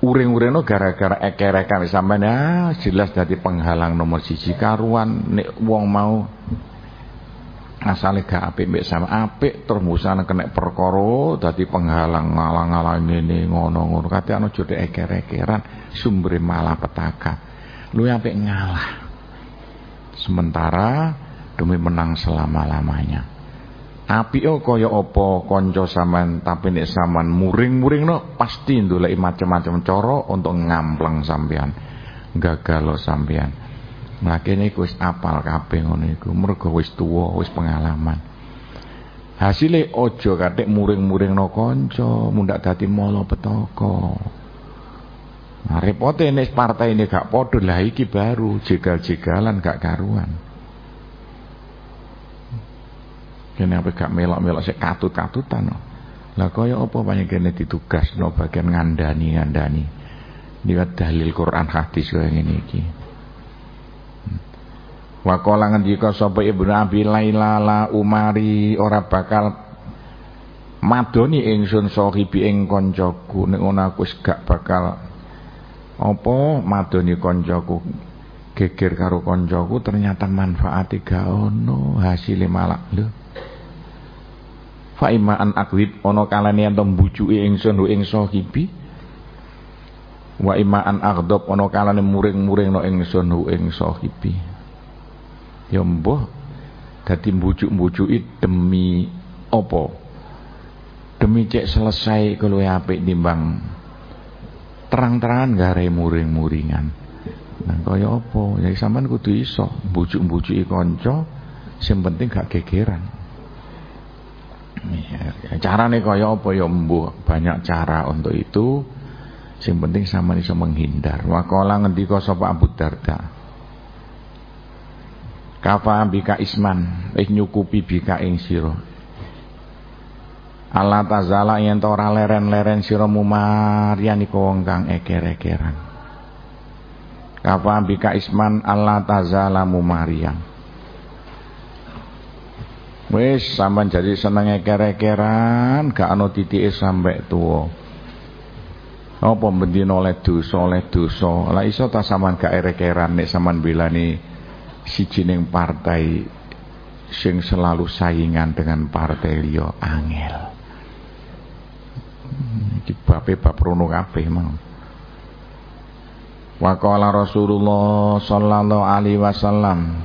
uring-uringno gara-gara eker-eker sampean ya jelas dadi penghalang nomor siji karuan. Nek wong mau asale gak apik mbek sama apik terus musane kena perkara dadi penghalang ngalang-alang ngene ngono-ngono. Kate ana jodhe eker-ekeran malah petaka lu apik ngalah. Sementara demi menang selama-lamanya. Api oh kaya apa kanca sampean tapi nek sampean muring-muring no pasti ndoleki macam-macam cara untuk ngampleng sampean gagal sampean Makene iku wis apal kabeh ngono iku. Mergo wis tuwa, wis pengalaman. Hasile aja katik muring-muringno kanca, mundak dadi mala petaka. Nah, repote nek partai ini gak padha lah iki baru jegal-jegalan gak karuan. Kene apa gak melok-melok sik katut-katutan. Lah kaya apa kene ditugasno bagian ngandani-ngandani. Liwat dalil Quran hadis kaya ngene iki. Wa qala ngendika sapa Ibnu Abi Laila la umari ora bakal madoni ingsun sahibi ing kancaku nek ngono aku wis gak bakal apa madoni kancaku geger karo kancaku ternyata manfaate gak ono hasile malah lho. Fa an akwid ana kalane ento mbujuki ingsun ing sahibi. Wa ima an aghdab ana kalane muring-muring no ingsun ing sahibi ya mbuh dadi mbujuk-mbujuki demi apa? Demi cek selesai kalau apik timbang terang-terangan gare muring-muringan. Nah kaya apa? Ya sampean kudu iso mbujuk-mbujuki kanca sing penting gak gegeran. Ya, carane kaya apa? Ya mbuh banyak cara untuk itu. Sing penting sama iso menghindar. Waqala ngendika sapa Abu Darda kafa bika isman wis nyukupi bika ing sira. Allah tazala yen ora leren-leren sira mumarian iku kang eker-ekeran. Kafa bika isman Allah tazala mumarian. Wis sampean jadi seneng eker-ekeran gak ana titike sampe tuwa. Apa bendina oleh dosa oleh dosa? Lah iso ta sampean gak eker-ekeran nek sampean belani siji ning partai sing selalu saingan dengan partai liya angel. Iki bape bab rono kabeh mau. Wa qala Rasulullah sallallahu alaihi wasallam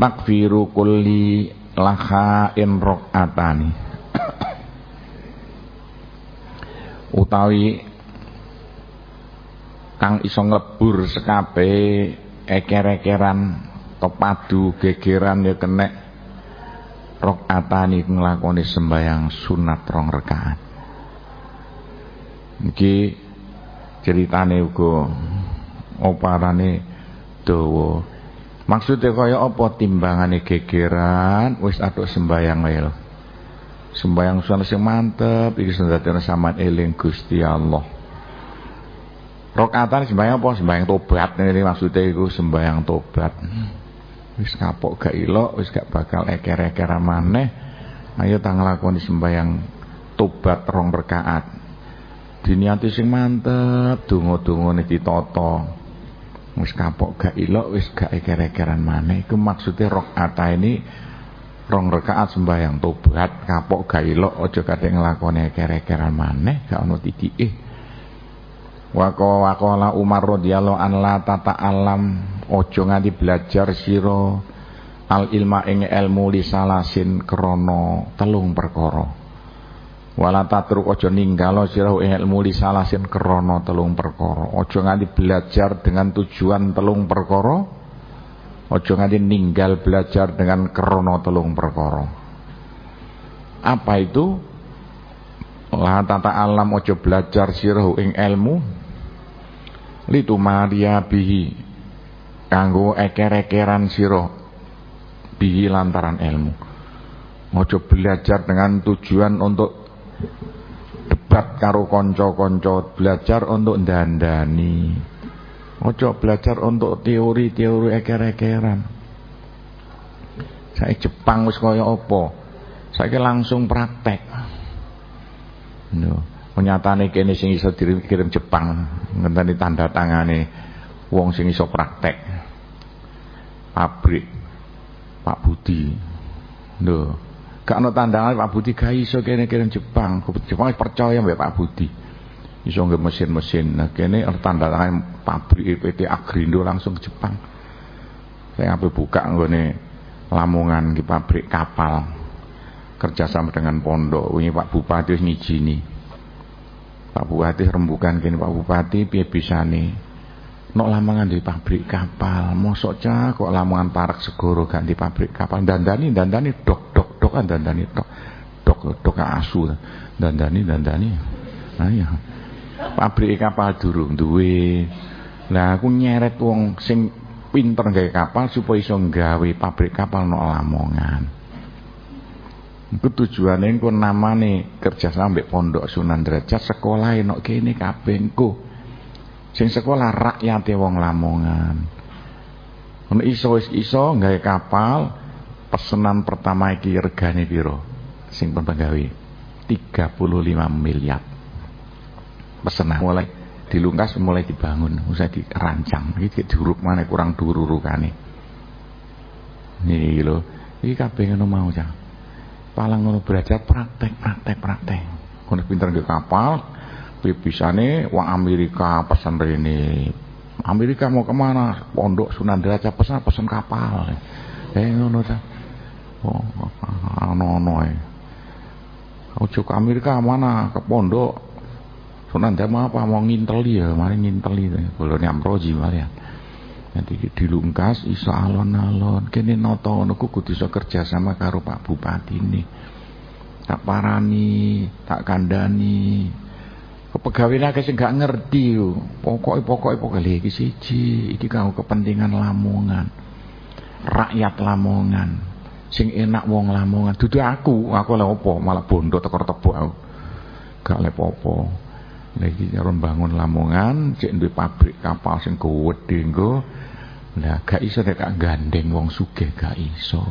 takfiru kulli laha in rakaatani utawi kang iso nglebur sekabe eker-ekeran topadu gegeran ya kenek rokaatani nglakoni sembayang sunat rong rakaat iki ceritane uga oparane dawa. Maksudnya kaya apa timbangane gegeran? Wis atuk sembayang wae sembayang sunat sing mantep iki sendhatene sampean eling Gusti Allah Rokatan sembahyang apa? Sembahyang tobat ini maksudnya itu sembahyang tobat. Wis kapok gak ilok, wis gak bakal eker-eker. Ayo tang lakoni sembahyang tobat rong rakaat. Diniati sing mantep, donga-dongane ditata. Wis kapok gak ilok, wis gak eker-ekeran maneh. Iku maksudnya rokata ini rong rakaat sembahyang tobat kapok gailok aja kate nglakoni kere-keran maneh gak ono titike Wako wakola Umar radhiyallahu an la tata alam aja nganti belajar sira al ilma ing ilmu lisalasin krana telung perkara wala tatruk aja ninggalo sira ing ilmu lisalasin krana telung perkara aja nganti belajar dengan tujuan telung perkara Ojo nganti ninggal belajar dengan krono telung perkara. Apa itu? La tata alam ojo belajar sirhu ing ilmu litu maria bihi kanggo eker-ekeran sira bihi lantaran ilmu. Ojo belajar dengan tujuan untuk debat karo konco-konco, belajar untuk dandani. Ojo belajar untuk teori-teori eker-ekeran. Saya Jepang wis kaya apa? Saya langsung praktek. No. Nyatane kene sing iso dikirim Jepang, ngenteni tanda tangane wong sing iso praktek. Pabrik Pak Budi. Lho, gak ana tandangane Pak Budi gak iso kene kirim Jepang. Jepang percaya mbek Pak Budi iso nggih mesin-mesin. Nah kene tanda tangan pabrik PT Agrindo langsung ke Jepang. Saya ngapain buka nggone Lamongan di pabrik kapal. Kerjasama dengan pondok. Ini Pak Bupati ngijini. Pak Bupati rembukan kene Pak Bupati piye bisane Nok Lamongan di pabrik kapal, mosok cah kok Lamongan Parak Segoro ganti pabrik kapal. Dandani dandani dok dok dok dandani dok. Dok dok asu. Dandani dandani. Nah pabrik kapal durung duwe lah aku nyeret wong sing pinter gawe kapal supaya iso gawe pabrik kapal no Lamongan iku tujuane engko namane kerja sampe pondok Sunan Derajat sekolah eno kene kabeh engko. Sing sekolah rakyate wong Lamongan. Ono iso iso gawe kapal pesanan pertama iki regane piro? Sing penggawe 35 miliar. Pesenah mulai dilungkas mulai dibangun usah dirancang. Iki diuruk mana kurang dhuwur urukane iki lho iki kabeh ngono mau cah palang ngono belajar praktek praktek praktek. Ngono pinter ke kapal bisane wong Amerika pesan rene. Amerika mau ke mana? Pondok Sunan Derajat pesan pesan kapal. Eh ngono cah oh ono-ono eh Ojo ke Amerika mana? Ke pondok Sunan Dhamma apa? Mau nginteli ya, mari nginteli. Kalau nyamroji ya. Nanti dilungkas iso alon-alon, kene noto ngono kudu iso kerja sama karo Pak Bupati ini. Tak parani, tak kandani. Kepegawaian akeh sing gak ngerti yo. Pokoke pokoke pokoke iki siji, iki kanggo kepentingan Lamongan. Rakyat Lamongan. Sing enak wong Lamongan. Dudu aku, aku lha opo malah bondo tekor tebuk aku. Gak opo. Lagi nyaron bangun Lamongan cek duwe pabrik kapal sing gede engko lah gak iso nek gandeng wong sugih gak iso.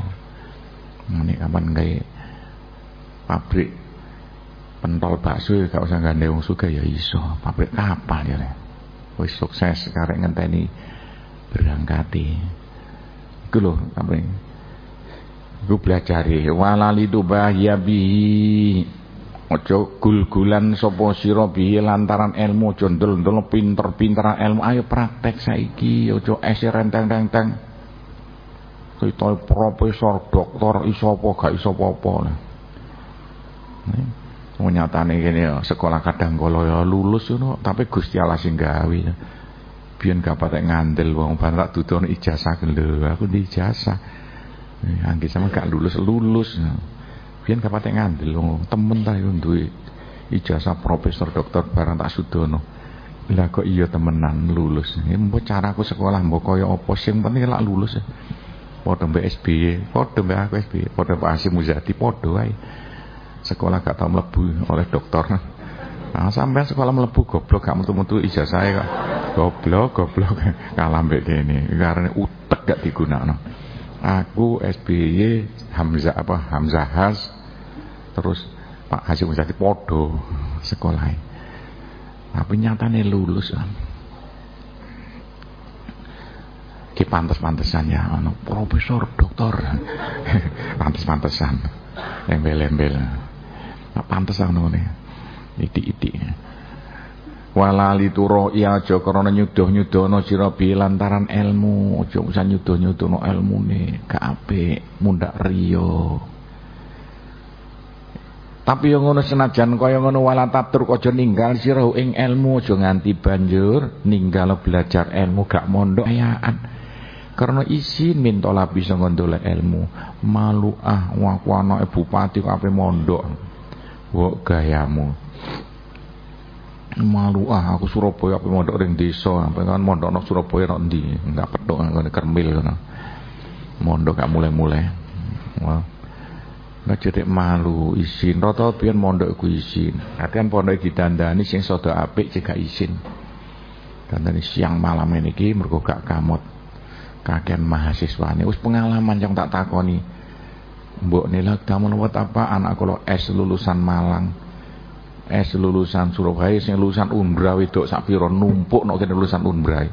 Ngene kapan gawe pabrik pentol bakso gak usah gandeng wong sugih ya iso. Pabrik kapal ya wis sukses karek ngenteni berangkati. Iku lho kabeh iku belajar walali bahya Ojo gul-gulan sapa sira bihi lantaran ilmu aja ndel-ndel pinter-pinteran ilmu ayo praktek saiki aja esi renteng-renteng. Kita profesor doktor iso apa gak iso apa-apa. Lah nyatane kene ya sekolah kadang kala ya lulus ngono tapi Gusti Allah sing gawe. Biyen gak patek ngandel wong ban tak dudono ijazah lho aku di ijazah? Angge sama gak lulus lulus Biyen kapate ngandel temen ta yo duwe ijazah profesor doktor barang tak sudono. Lah kok iya temenan lulus. Ya mbok caraku sekolah mbok kaya apa sing penting lak lulus. Padha mbek SBY, padha mbek aku SBY, padha Pak Hasim Muzadi padha wae. Sekolah gak tau mlebu oleh dokter. Nah, sampai sekolah mlebu goblok gak metu-metu ijazah kok. Goblok, goblok kalah mbek kene. Karena utek gak digunakno. Aku SBY Hamzah apa Hamzah Has terus Pak Haji Muzaki podo sekolah tapi nyatanya lulus kan Ki pantes-pantesan ya ana profesor, doktor. Pantes-pantesan. Embel-embel. Pantes ngono ne. Itik-itik. Walali turo iya aja krana nyuduh-nyudono sira bi lantaran ilmu, aja usah nyuduh-nyudono ilmune, gak apik, mundak riyo. Tapi yang ngono senajan kaya ngono wala tatur aja ninggal sira ing ilmu aja nganti banjur ninggal belajar ilmu gak mondok ayaan. Karena isin minta labi bisa ngondole ilmu. Malu ah waku anake bupati kok ape mondok. Wok gayamu. Malu ah aku Surabaya ape mondok ring desa, ape kan mondok nang Surabaya nek ndi? Enggak petuk ngene kermil ngono. Mondok gak mulai-mulai. Wah. Ngajek malu isin rata pian mondok ku isin. Artian pondok didandani sing sada apik cek isin. Dandani siang malam ini ki mergo gak kamot. Kakean mahasiswane wis pengalaman yang tak takoni. Mbok nila kamu nuwet apa anak kula S lulusan Malang. S lulusan Surabaya sing lulusan Unbra wedok sak pira numpuk nek lulusan Unbra.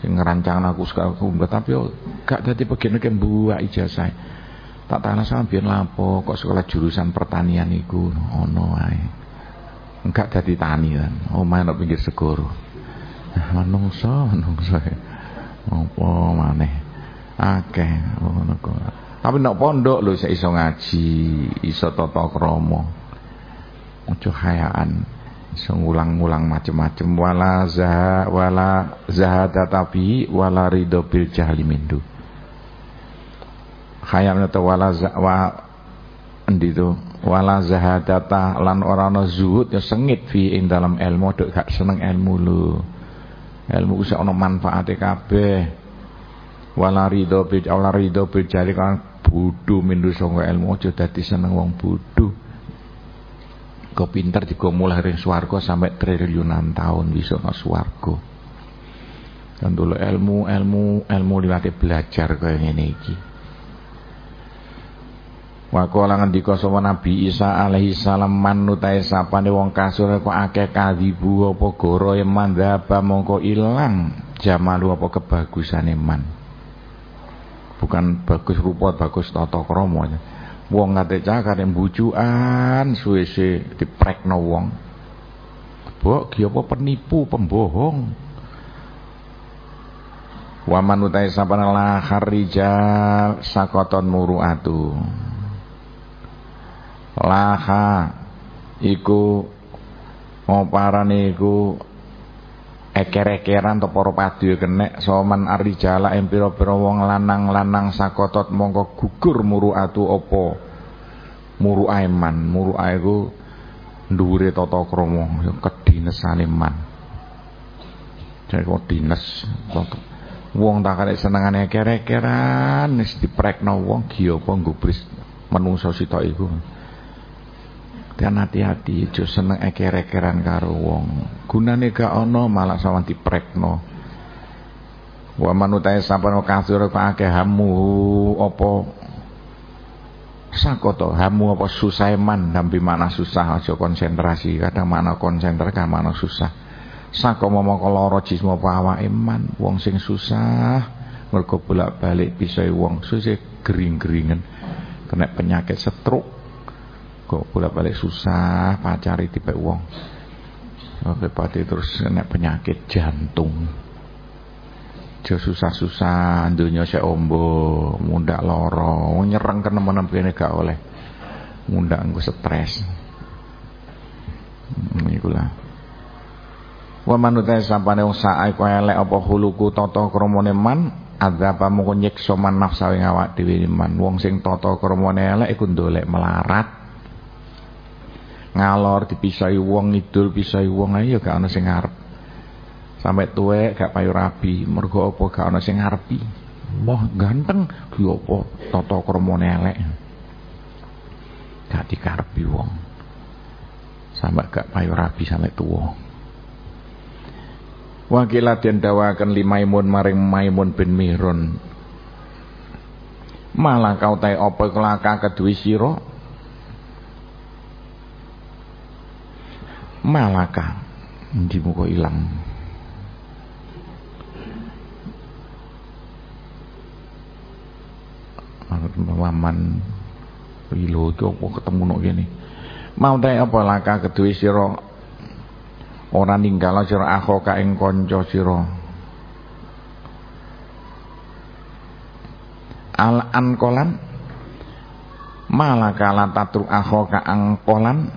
Sing ngerancang aku sekolah Unbra tapi gak dadi bagian ke buah ijazah. Tak tanah sama biar lapo kok sekolah jurusan pertanian iku ono wae. Enggak dadi tani kan. Omah nek pinggir segoro. Manungsa, manungsa. Apa maneh? Akeh ngono kok. Tapi nek pondok lho sik iso ngaji, iso tata krama. Aja hayaan iso ngulang-ngulang macem-macem wala zah wala zahadatabi wala ridho bil jahli mindu khayam atau wala wa endi itu? Wala zahadata lan ora ana zuhud ya sengit fi ing dalam ilmu dok gak seneng ilmu lu ilmu ku ana manfaate kabeh. Wala ridho bi wala ridho bi jari kan bodho mindu sanga ilmu aja dadi seneng wong bodho kok pinter juga mulai ring swarga sampai triliunan tahun bisa nang swarga. Kan dulu ilmu ilmu ilmu liwate belajar kaya ngene iki Wa qala ngendika sapa Nabi Isa alaihi salam manutai sapane wong kasur kok akeh kadibu apa goro eman dhaba mongko ilang jamalu apa kebagusane man. Bukan bagus rupa, bagus tata krama. Wong ngate cakar bujukan suwese diprekno wong. Bok ki apa penipu, pembohong. Wa manutai sapane la kharijal sakoton muruatu laha iku ngoparane iku eker-ekeran to para padu kenek soman arijala ing pira-pira wong lanang-lanang sakotot mongko gugur muruatu apa? Muru aiman muru iku dhuwure tata krama kedinesane man. Jare kok dines wong tak arek senengane eker-ekeran wis diprekno wong ki apa gubris sitok iku dan hati-hati aja seneng eker-ekeran karo wong. Gunane gak ana malah sawan diprekno. Wa manutae sampun kasur akeh hamu apa? Sakoto hamu apa susah man dampi mana susah aja konsentrasi. Kadang mana konsentrasi kadang mana susah. Sako momo lara jismu apa awake man wong sing susah mergo bolak-balik bisa wong susah gering-geringen kena penyakit stroke kok bolak-balik susah pacari tipe wong. Oke pati terus kena penyakit jantung. Jauh susah-susah dunia saya ombo mundak loro nyerang ke nemen kene gak oleh. Mundak engko stres. Hmm, ikulah wa manutai sampane wong sae kowe elek apa huluku tata kramane man adzaba mung nyiksa man nafsa ing awak dhewe wong sing tata kramane elek iku ndolek melarat ngalor dipisahi wong ngidul pisahi wong ae ya gak ana sing ngarep. Sampai tuwek gak payu rabi mergo apa gak ana sing ngarepi? Moh ganteng. Ki apa tata kramane elek. Gak dikarepi wong. Sampai gak payu rabi sampai tuwa. Wakilah dawakan limaimun maring Maimun bin Mihron Malah kau tai apa kelaka kedui siro malaka. Di muka ilang waman Wilo iki apa ketemu nok kene. Mau teh apa laka? Kedue sira. Ora ninggala sira akhoka ing kanca sira. Al ankolan malaka la tatru akhoka angkolan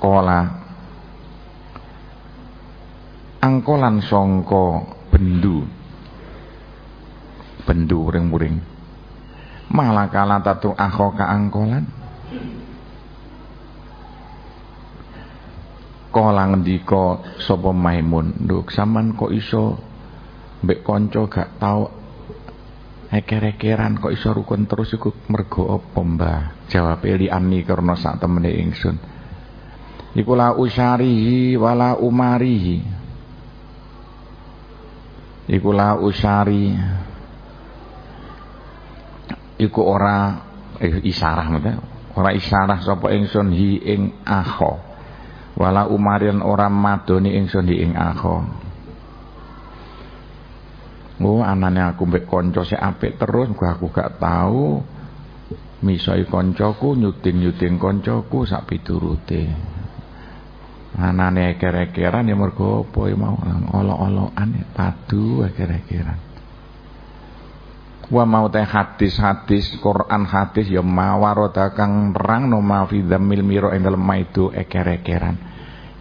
kola angkolan songko bendu. Bendu muring-muring. Malah kala tatu akho angkolan. Kala ngendika sapa Maimun, "Nduk sampean kok iso mbek kanca gak tau eker-ekeran kok iso rukun terus iku mergo apa, Mbah?" Jawab ani karena sak temene ingsun. Iku la usarihi wala umarihi. Iku la usari iku ora eh, isarah mate ora isarah sapa ingsun hi ing akho. Wala umarin ora madoni ingsun hi ing akho. Oh anane aku mbek kanca sik apik terus gua aku gak tahu misoi koncoku nyuting-nyuting koncoku sak piturute anane eker-ekeran ya mergo apa ya mau? Olok-olokan ya padu eker-ekeran. Wa mau teh hadis-hadis Quran hadis ya mawarota kang no ma fi dzamil miro ing dalem maido eker-ekeran.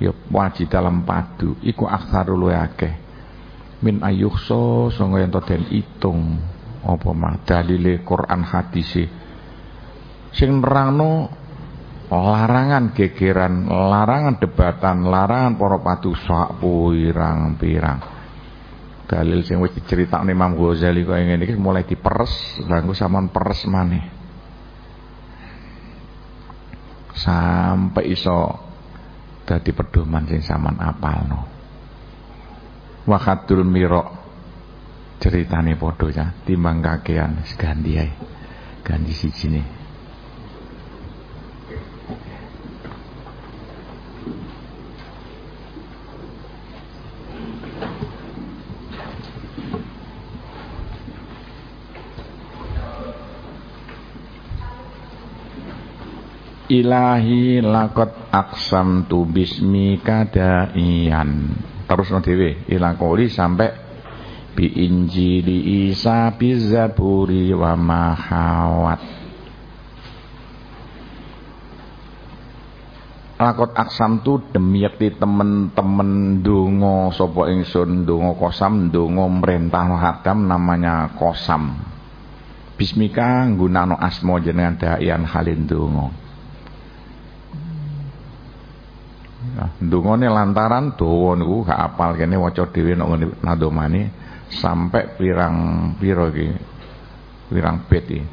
Ya wajib dalam padu iku aksarul akeh. Min ayuhso songo yen to den itung apa mah dalile Quran hadise. Sing nerangno larangan gegeran larangan debatan larangan para padu sak pirang-pirang. Dalil sing wis diceritakne Imam Ghazali kaya ngene iki mulai diperes langgo sampean peres maneh. Sampai iso dadi pedoman sing sampean apalno. Wakadul mirok ceritane padha ya timbang kakean ganti ae ganti siji nih Ilahi lakot aksam tu bismi kadaian terus no dewe ilakoli sampai bi injili isa bi zaburi wa mahawat lakot aksam tu demi yakti temen-temen dungo sopo ingsun dungo kosam dungo merintah hadam namanya kosam. Bismika gunano asmo jenengan daian halin dungo Nah, ndungane lantaran dawa niku gak apal kene waca dhewe nek ngene nadomane sampai pirang pira iki. Pirang bet iki.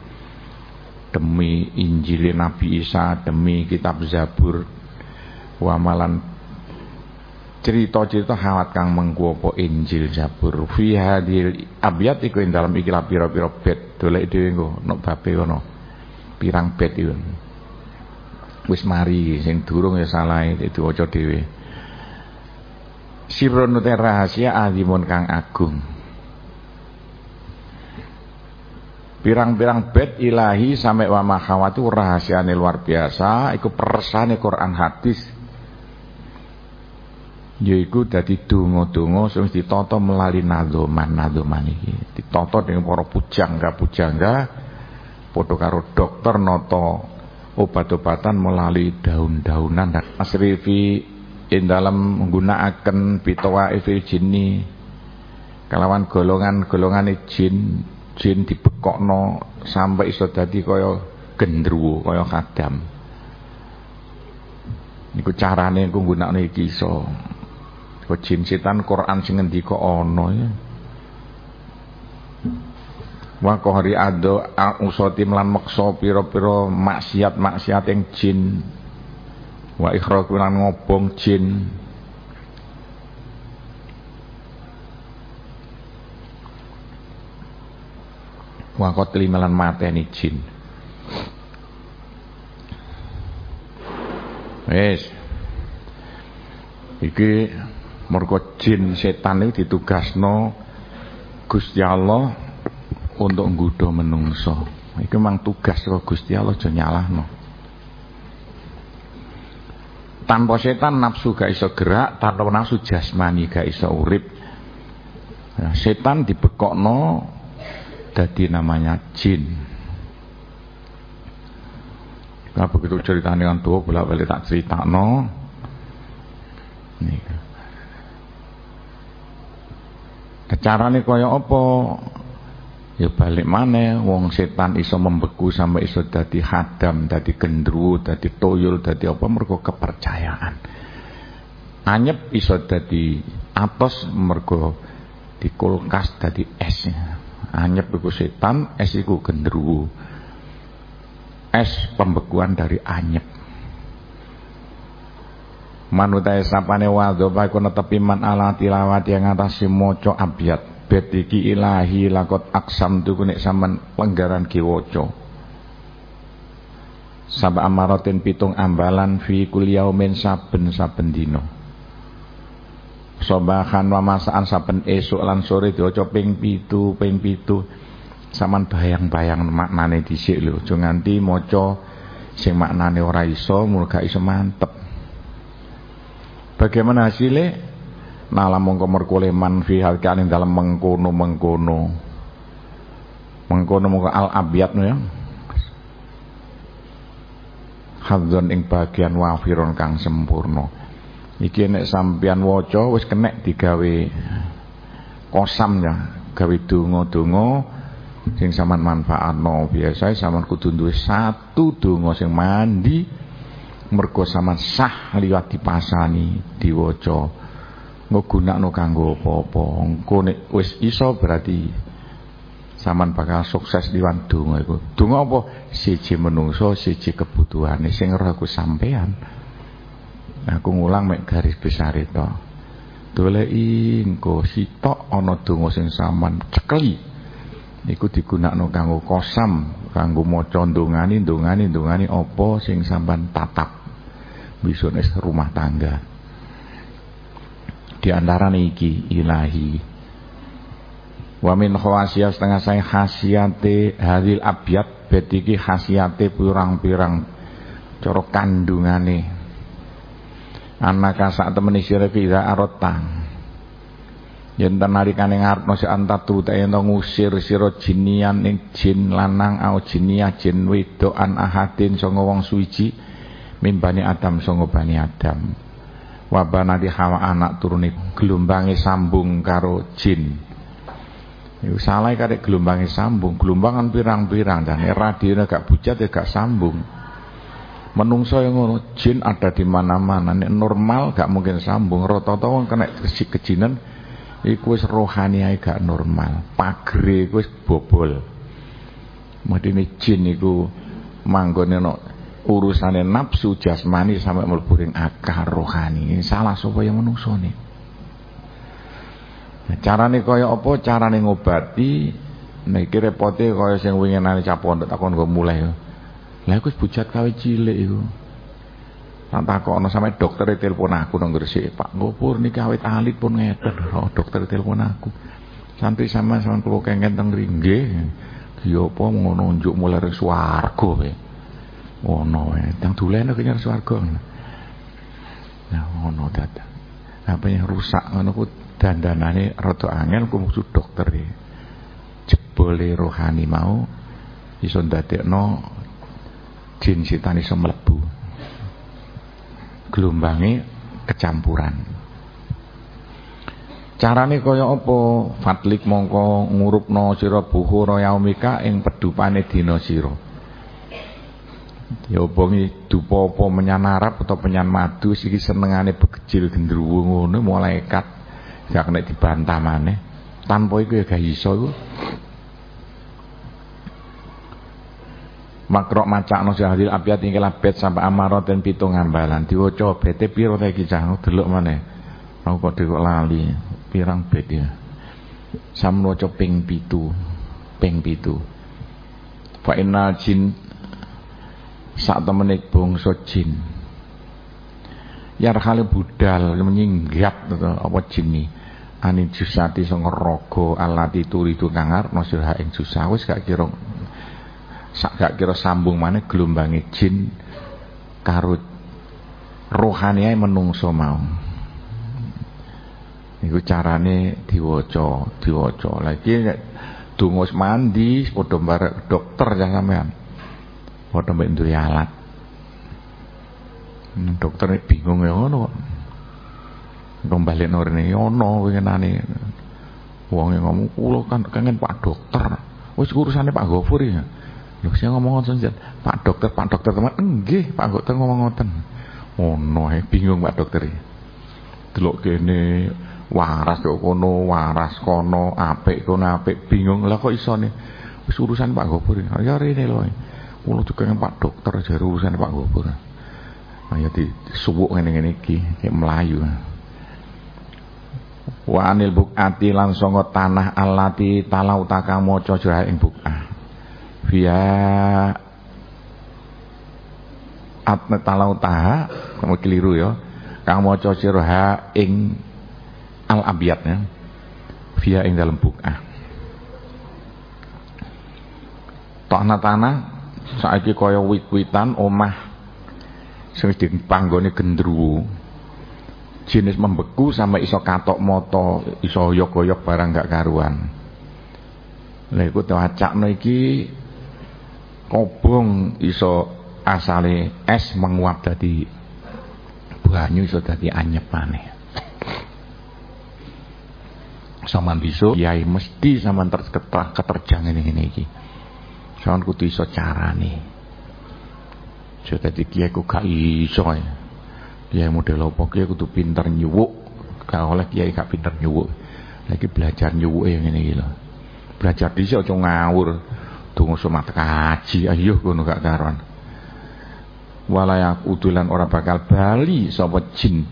Demi Injil Nabi Isa, demi kitab Zabur, wamalan cerita-cerita hawat kang mengku apa Injil Zabur. Fi hadil abyat iku ing dalam ikilah pira-pira bet dolek dhewe engko nek babe ngono. Pirang iku wis mari sing durung ya salah diwaca dhewe. Sirrun rahasia azimun kang agung. Pirang-pirang bed ilahi sampai wa mahawati rahasiane luar biasa iku persane Quran hadis. Yaiku dadi donga-donga sing ditata melalui nadoman nadoman iki. Ditata dengan para pujangga-pujangga padha karo dokter nata obat-obatan melalui daun-daunan dan asrifi in dalam menggunakan bitawa ifi jinni kelawan golongan-golongan jin jin dibekokno sampai iso dadi kaya gendruwo kaya kadam. Niku carane engko nggunakne iki iso. Jin setan Quran sing ngendika ana ya wa qahri ado usati lan meksa pira-pira maksiat-maksiat ing jin. Wa ikhraq lan ngobong jin. Wa qatli lan mateni jin. Wis. Iki mergo jin setan iki ditugasno Gusti Allah untuk nggodha menungso. Iku memang tugas karo Gusti Allah aja nyalahno. Tanpa setan nafsu gak iso gerak, tanpa nafsu jasmani gak iso urip. Nah, setan dibekokno dadi namanya jin. Nah begitu ceritanya kan tua bolak-balik tak cerita no. Nih. Carane kaya apa? Ya balik mana wong setan iso membeku sampai iso dadi hadam, dadi gendruwo, dadi toyol, dadi apa mergo kepercayaan. Anyep iso dadi atos mergo di kulkas dadi es. Anyep iku setan, es iku gendruwo. Es pembekuan dari anyep. Manutai sapane wadho iku netepi man ala tilawati yang atasi moco abiyat bet iki ilahi lakot aksam tuku nek sampean lenggaran kiwaca Sab'a amaratin pitung ambalan fi kul yaumin saben-saben dina. Sobahan wa masaan saben esuk lan sore diwaca ping 7 ping 7 saman bayang-bayang maknane dhisik lho aja nganti maca sing maknane ora iso mulga iso mantep. Bagaimana hasilnya? Nala mongko merkule man fi halkan ing dalam mengkono mengkono. Mengkono mongko al abiyat ya. Hadzon ing bagian wafiron kang sempurna. Iki nek sampeyan waca wis kenek digawe kosam ya gawe donga-donga sing sampean manfaatno. Biasa sampean kudu duwe satu donga sing mandi mergo sampean sah liwat dipasani diwaca nggunakno kanggo apa-apa. Engko nek wis iso berarti sampean bakal sukses liwan donga iku. Donga apa? Siji menungso, siji kebutuhane sing ora aku sampean. Aku ngulang mek garis besar itu. Doleki engko sitok ana donga sing sampean cekeli. Iku digunakno kanggo kosam, kanggo maca ndongani, ndongani, ndongani apa sing sampean tatap. Bisa rumah tangga di antara niki ilahi. Wa min khawasiyah setengah saya khasiate hadil abyad betiki khasiate pirang-pirang. Cara kandungane. Anaka sak temeni sira ki ida arota yen nalikane ngarepno si antatu ta yen ngusir sira jinian ing jin lanang au jinia jin wedok an ahadin sanga wong suci mimbani adam sanga bani adam wabana di hawa anak turuni gelombangi sambung karo jin. Itu salah karek gelombangi sambung. Gelombangan pirang-pirang dan radio gak bujat ya gak sambung. Menungso yang ngono jin ada di mana-mana. Nek normal gak mungkin sambung. Rata-rata wong kena kejinan iku wis rohani ae gak normal. Pagre iku wis bobol. Madine jin iku manggone no urusane nafsu jasmani sampai mlebu akar rohani. Salah sapa yang menungsone. Nah, carane kaya apa? Carane ngobati niki repote kaya sing winginane capondok takon go mulai. Lah iku bujat kawe cilik iku. Tak takokno sampe dokter telepon aku nang Gresik, Pak Gopur niki awit alit pun ngeten. Oh, dokter telepon aku. Santri sama sama kula kengen teng ringgih. Ya apa ngono njuk mulai swarga kowe ono wae. Tang dulen kenyar swarga. Nah, ono data. Apa yang rusak ngono ku dandanane rada angel ku musuh dokter e. Jebole rohani mau iso ndadekno jin setan iso mlebu. Kecampuran. Carane kaya apa? Fatlik mongko ngurupno sira buhura yaumika ing pedupane dina sira. Ya bongi dupa apa menyan Arab atau penyan madu iki senengane begecil gendruwo ngono malaikat gak kena dibantah maneh. Tanpa iku ya gak iso iku. Makrok macakno hadil abiyat ing labet sampai amarat dan pitung ambalan diwaca bete piro ta iki cah delok maneh. Aku kok lali pirang bet ya. Sam waca ping 7 ping 7. Fa innal jin sak temene bangsa jin. Yarhale budal menyinggat apa jin ani jusati sanga raga alati turidu kang arep sira ing jusah wis gak kira sak gak kira sambung maneh gelombange jin karo rohani menungso mau. Iku carane diwaca, diwaca. Lagi donga mandi padha barek dokter ya sampean. Padha mbek duwe alat. Hmm, dokter bingung ya ngono kok. Balik norene ono wingenane. Wong ngomong kula kan kangen Pak dokter. Wis urusane Pak Gofur ya. Lho ngomong ngoten Pak dokter, Pak dokter teman nggih, Pak dokter ngomong ngoten. Ono oh, bingung Pak dokter. Delok kene waras kok kono, waras kono, apik kono, apik bingung. Lah kok isone wis urusan Pak Gofur. Ya rene lho. Kulo juga Pak dokter jare urusan Pak Gofur. Ayo disuwuk ngene-ngene iki, kayak Melayu. Wa anil bukati lan sanga tanah alati talau taka maca jaya ing bukah. Via atna talau taha, kamu keliru ya. Kang maca sira ing al abiyatnya via ing dalam bukah. Tanah tanah saiki kaya wit-witan omah sing dipanggone gendruwo. Jenis membeku sampai iso katok moto iso hoyok-hoyok barang gak karuan. Lha iku no iki kobong iso asale es menguap dadi banyu iso dadi anyep maneh. Saman bisa kiai mesti saman keterjang ini ini iki. Saman kudu iso carane. Aja dadi kiai ku gak iso ya. Kiai model apa kiai kudu pinter nyuwuk. Gak oleh kiai gak pinter nyuwuk. Lagi belajar nyuwuk yang ini lho. Belajar dhisik aja ngawur. Donga semat kaji ayo ngono gak karuan. Walayak udulan ora bakal bali sapa jin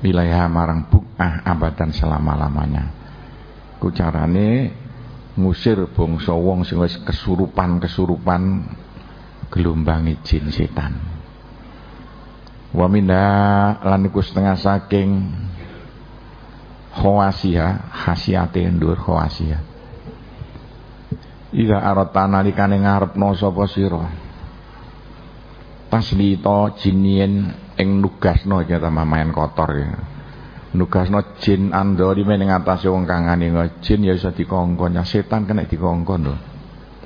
wilayah marang bukah abadan selama-lamanya. Ku carane ngusir bangsa wong sing wis kesurupan-kesurupan gelombang jin setan. Wa minha lan iku setengah saking khawasiha khasiate ndur khawasiha Ida arata nalikane ngarepno sapa sira? Taslito jinien ing nugasno iki main kotor ya nugasno jin andori ning atase wong kang jin ya iso dikongkon. Ya setan kena dikongkon lho.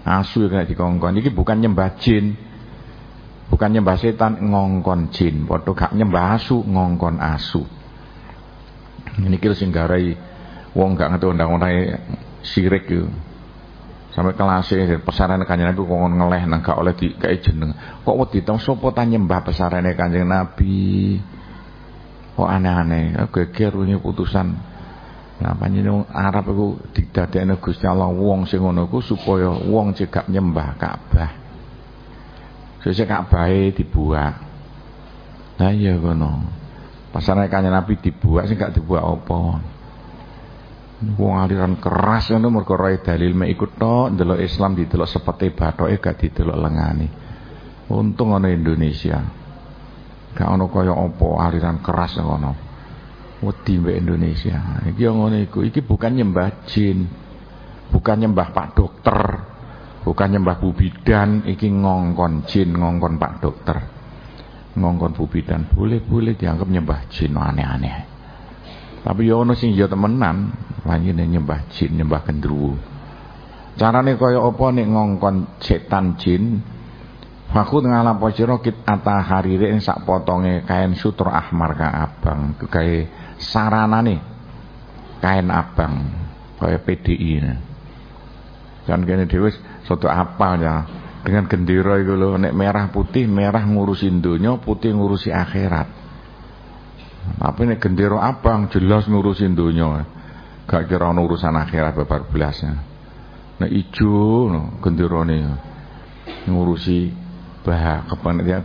Asu kena dikongkon. Iki bukan nyembah jin. Bukan nyembah setan ngongkon jin. Padha gak nyembah asu ngongkon asu. Ini kira sing garai wong gak ngerti undang-undang sirik yo. Sampai kelas e pesaran kanjeng Nabi kok ngeleh nang gak oleh di kayak jeneng kok wedi tong sapa ta nyembah pesarane kanjeng Nabi kok aneh-aneh geger ini putusan Nah panjenengan Arab iku didadekne Gusti Allah wong sing ngono iku supaya wong cekak nyembah Ka'bah. Sesuk Ka'bahe dibuak. Lah iya ngono. Pasane kanjeng Nabi dibuak sing gak dibuak apa. Wong aliran keras ngono mergo roe dalil mek ikut tok ndelok Islam didelok sepete bathoke gak didelok lengane. Untung ana Indonesia. Gak ono kaya apa aliran keras ngono wedi mbek Indonesia. Iki ngono iku. Iki bukan nyembah jin. Bukan nyembah Pak Dokter. Bukan nyembah Bu Bidan, iki ngongkon jin, ngongkon Pak Dokter. Ngongkon Bu Bidan. Boleh-boleh dianggap nyembah jin aneh-aneh. Tapi ya ono sing ya temenan, panjene nyembah jin, nyembah gendruwo. Carane kaya apa nek ngongkon setan jin, Faku tengah lapo sira kit ata harire sak potonge kain sutra ahmar ka abang gawe saranane kain abang kaya PDI ne. Kan kene dhewe soto apa ya dengan gendera iku lho nek merah putih merah ngurusin donya putih ngurusi akhirat. Tapi nek gendera abang jelas ngurusin donya. Gak kira urusan akhirat babar belasnya. Nek ijo no, genderane ngurusi bah kepentingan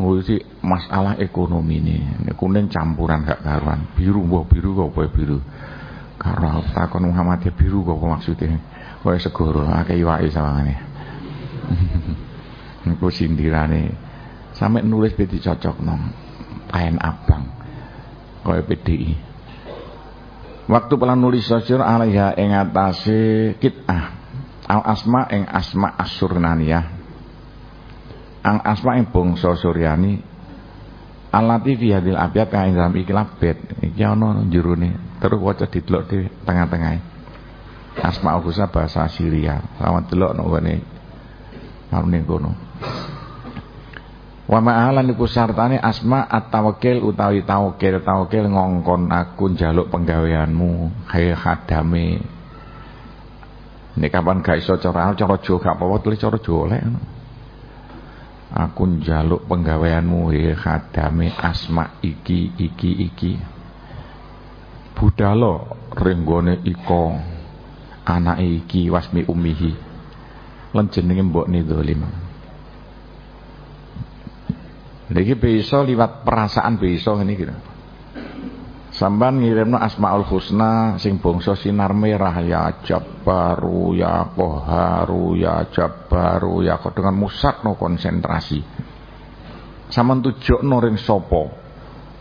ngurusi masalah ekonomi ini. Kuning campuran gak karuan. Biru mbah biru kok apa biru. Karo takon Muhammad ya biru kok maksudnya. Kowe segoro akeh iwake sawangane niku sindirane. Sampe nulis pe dicocokno. Kain abang. Koyo PDI waktu pelan nulis sosir alaiha ing atase kitah. Al asma ing asma asurnaniyah ang asma ing bangsa suryani alati fi hadil abiyat kang dalam iki labet iki ana jerone terus waca didelok di tengah-tengah asma husna bahasa Syria. Sama delok nang ngene kono. Wa ma'alan iku sartane asma at-tawakkil utawi tawakkil tawakkil ngongkon aku njaluk penggaweanmu. Hai khadame. Nek kapan gak iso cara cara Jawa gak apa-apa tulis cara Jawa lek Aku njaluk penggaweanmu hai khadame asma iki iki iki. Budalo renggone iko anake iki wasmi umihi. Lan jenenge mbokne dolim. Lagi bisa liwat perasaan bisa ngene iki. Sampan ngirimno Asmaul Husna sing bangsa sinar merah ya Jabbaru ya Qaharu ya Jabbaru ya kok dengan musakno konsentrasi. Saman tujokno ring sapa?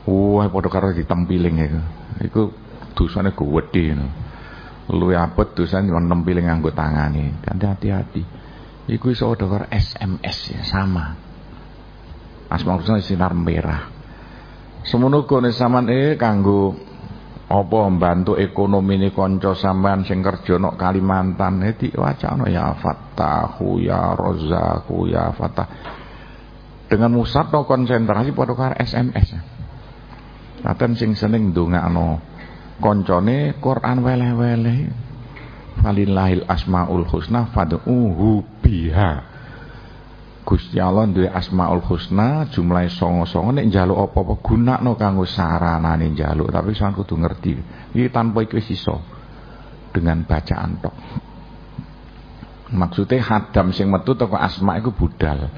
Wah padha karo ditempiling iku. Iku dosane gedhe ngono. Luwih abot dosane nempiling nganggo tangane. Hati-hati. Iku iso karo SMS ya sama. Asmaul Husna sinar merah. Semono gone sampean eh kanggo apa mbantu ekonomi ini kanca sampean sing kerja nok Kalimantan eh diwacana ya Fattahu ya Rozzaku ya Fattah. Dengan musab no konsentrasi pada karo SMS. Katen sing seneng ndongakno koncone Quran weleh-weleh. Falillahil asmaul husna fad'uhu biha. Gusti Allah duwe Asmaul Husna jumlahe songo-songo nek njaluk apa-apa gunakno kanggo saranane njaluk. Tapi sampeyan kudu ngerti iki tanpa iki iso dengan bacaan tok. Maksudnya hadam sing metu toko asma iku budal.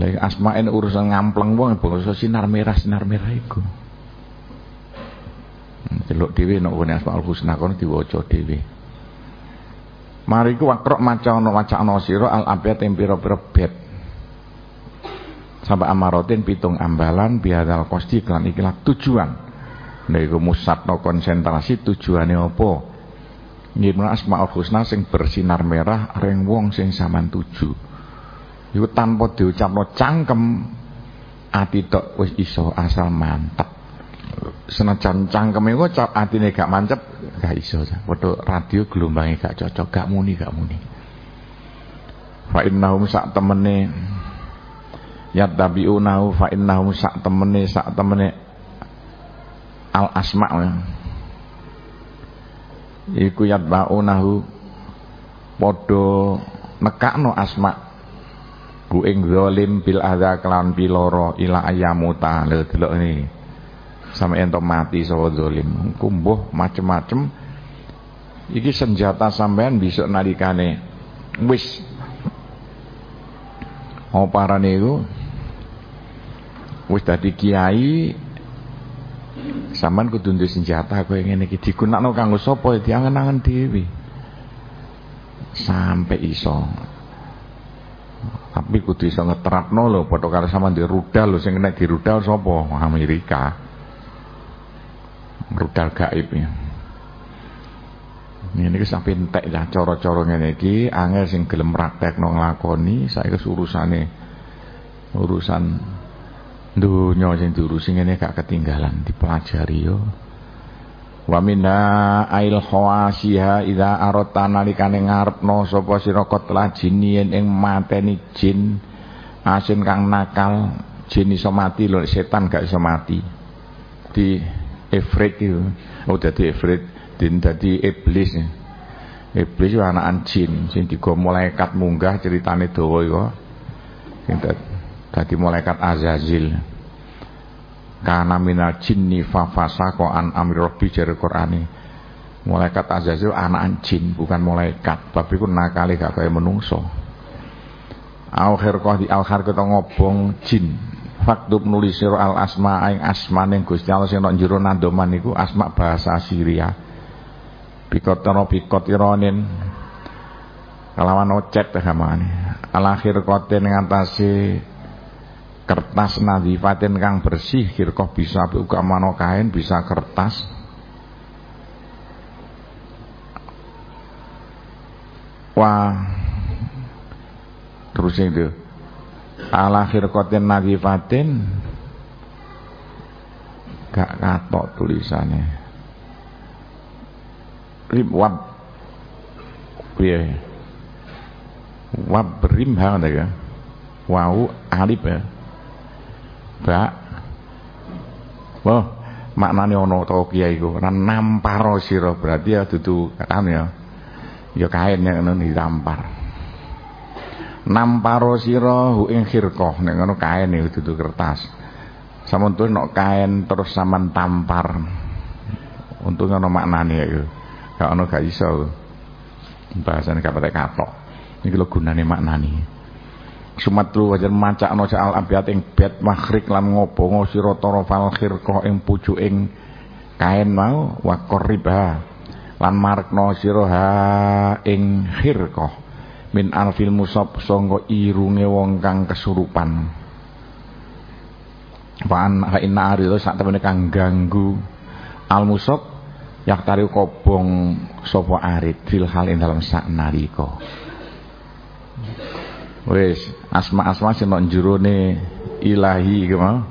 Lha asma ini urusan ngampleng wong bangsa sinar merah sinar merah iku. Delok dhewe nek ngene Asmaul Husna kono diwaca dhewe. Mari ku wakrok maca ana wacana sira al abiyat ing pira-pira sampai amarotin pitung ambalan biadal kosti klan ikilah tujuan niku musatno konsentrasi tujuannya apa Nggih asmaul husna sing bersinar merah ring wong sing saman tuju. Iku tanpa diucapno cangkem ati tok wis iso asal mantep. Senajan cangkem iku atine gak mantep gak iso. Padha radio gelombange gak cocok, gak muni gak muni. Fa innahum sak temene yattabi'unahu fa innahu sak temene sak temene al asma. Ya. iku yattba'unahu padha nekakno asma. Bu ing zalim bil adza kelawan piloro ila ayamuta lho delok ini. Sampe entuk mati sapa zalim. Kumbuh macem-macem. Iki senjata sampean bisa nalikane. Wis. Oparane iku wis dadi kiai sampean kudu duwe senjata koyo ngene iki digunakno kanggo sapa? Ya diangen-angen dhewe. Sampai iso. Tapi kudu iso ngeterapno lho padha karo sampean di rudal lho sing kena di sapa? Amerika. Rudal gaib ya. Ini iki sampe entek ya cara-cara ngene iki. Angel sing gelem praktekno nglakoni saiki urusane urusan dunya sing diurusi ngene gak ketinggalan dipelajari yo. Wa minna ail khawasiha idza arata nalikane ngarepno sapa sira kotla jinien ing mateni jin asin kang nakal jin iso mati lho setan gak iso mati. Di ifrit itu oh dadi ifrit din dadi iblis. Iblis yo anakan jin sing digo malaikat munggah ceritane dawa iku sing dadi malaikat Azazil. Kana minal jinni fa fasaqo an amri rabbi Qur'ani. Malaikat Azazil anak jin bukan malaikat. Tapi ku nakale gak kaya menungso. Akhir kok di akhir kita ngobong jin. Faktub nulisir al asma ing asma ning Gusti Allah sing jero nandoman iku asma bahasa Syria. Bikotana bikotironin kalawan ocet gamane. Al akhir kote ning atase kertas nadifatin kang bersih kirkoh bisa buka mano kain bisa kertas. Wah, terus itu. Ala kirkotin nadifatin gak katok tulisannya. Riwab piye wab iya. rimha ya? Wau alif ya? Ba wah maknane ana to kiai iku sira. Berarti ya dudu kan ya? Ya kain yang ngono ditampar. Namparo sira hu ing khirqah nek ngono kain ya dudu kertas. Sampun tuh nok kain terus saman tampar. Untungnya ono maknane ya gak ono gak iso. Bahasane gak patek katok. Iki lho gunane maknani Sumatru wajan maca ana al abiyat ing bet makhrik lan ngobongo sira tarafal khirqah ing pucuking kain mau wa qoriba lan marekno sira ha ing khirqah min alfil musab sangga irunge wong kang kesurupan. Fa'an fa inna arido sak temene kang ganggu al musab yaktari kobong sapa arid fil hal ing dalam sak nalika wis asma-asma sing nok jerone ilahi iki mau.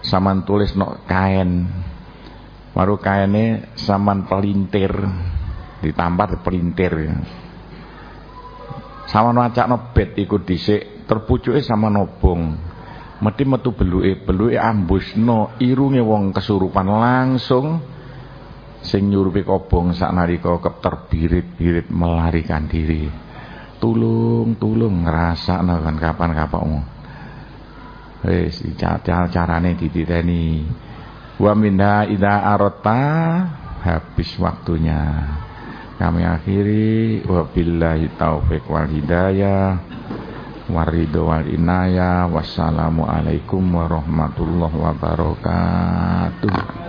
Saman tulis nok kain. Baru kainnya saman pelintir. Ditampar pelintir. Sama wacak no bet ikut dhisik terpucuke sama nobong mesti metu beluke beluke ambusno irunge wong kesurupan langsung sing nyurupi kobong saknalika keterbirit-birit melarikan diri tulung tulung. Ngrasakno kan kapan kapokmu? Wis cara carane dititeni wa minha ida arota habis waktunya. Kami akhiri wabillahi taufik wal hidayah warido wal inayah wassalamualaikum warahmatullahi wabarakatuh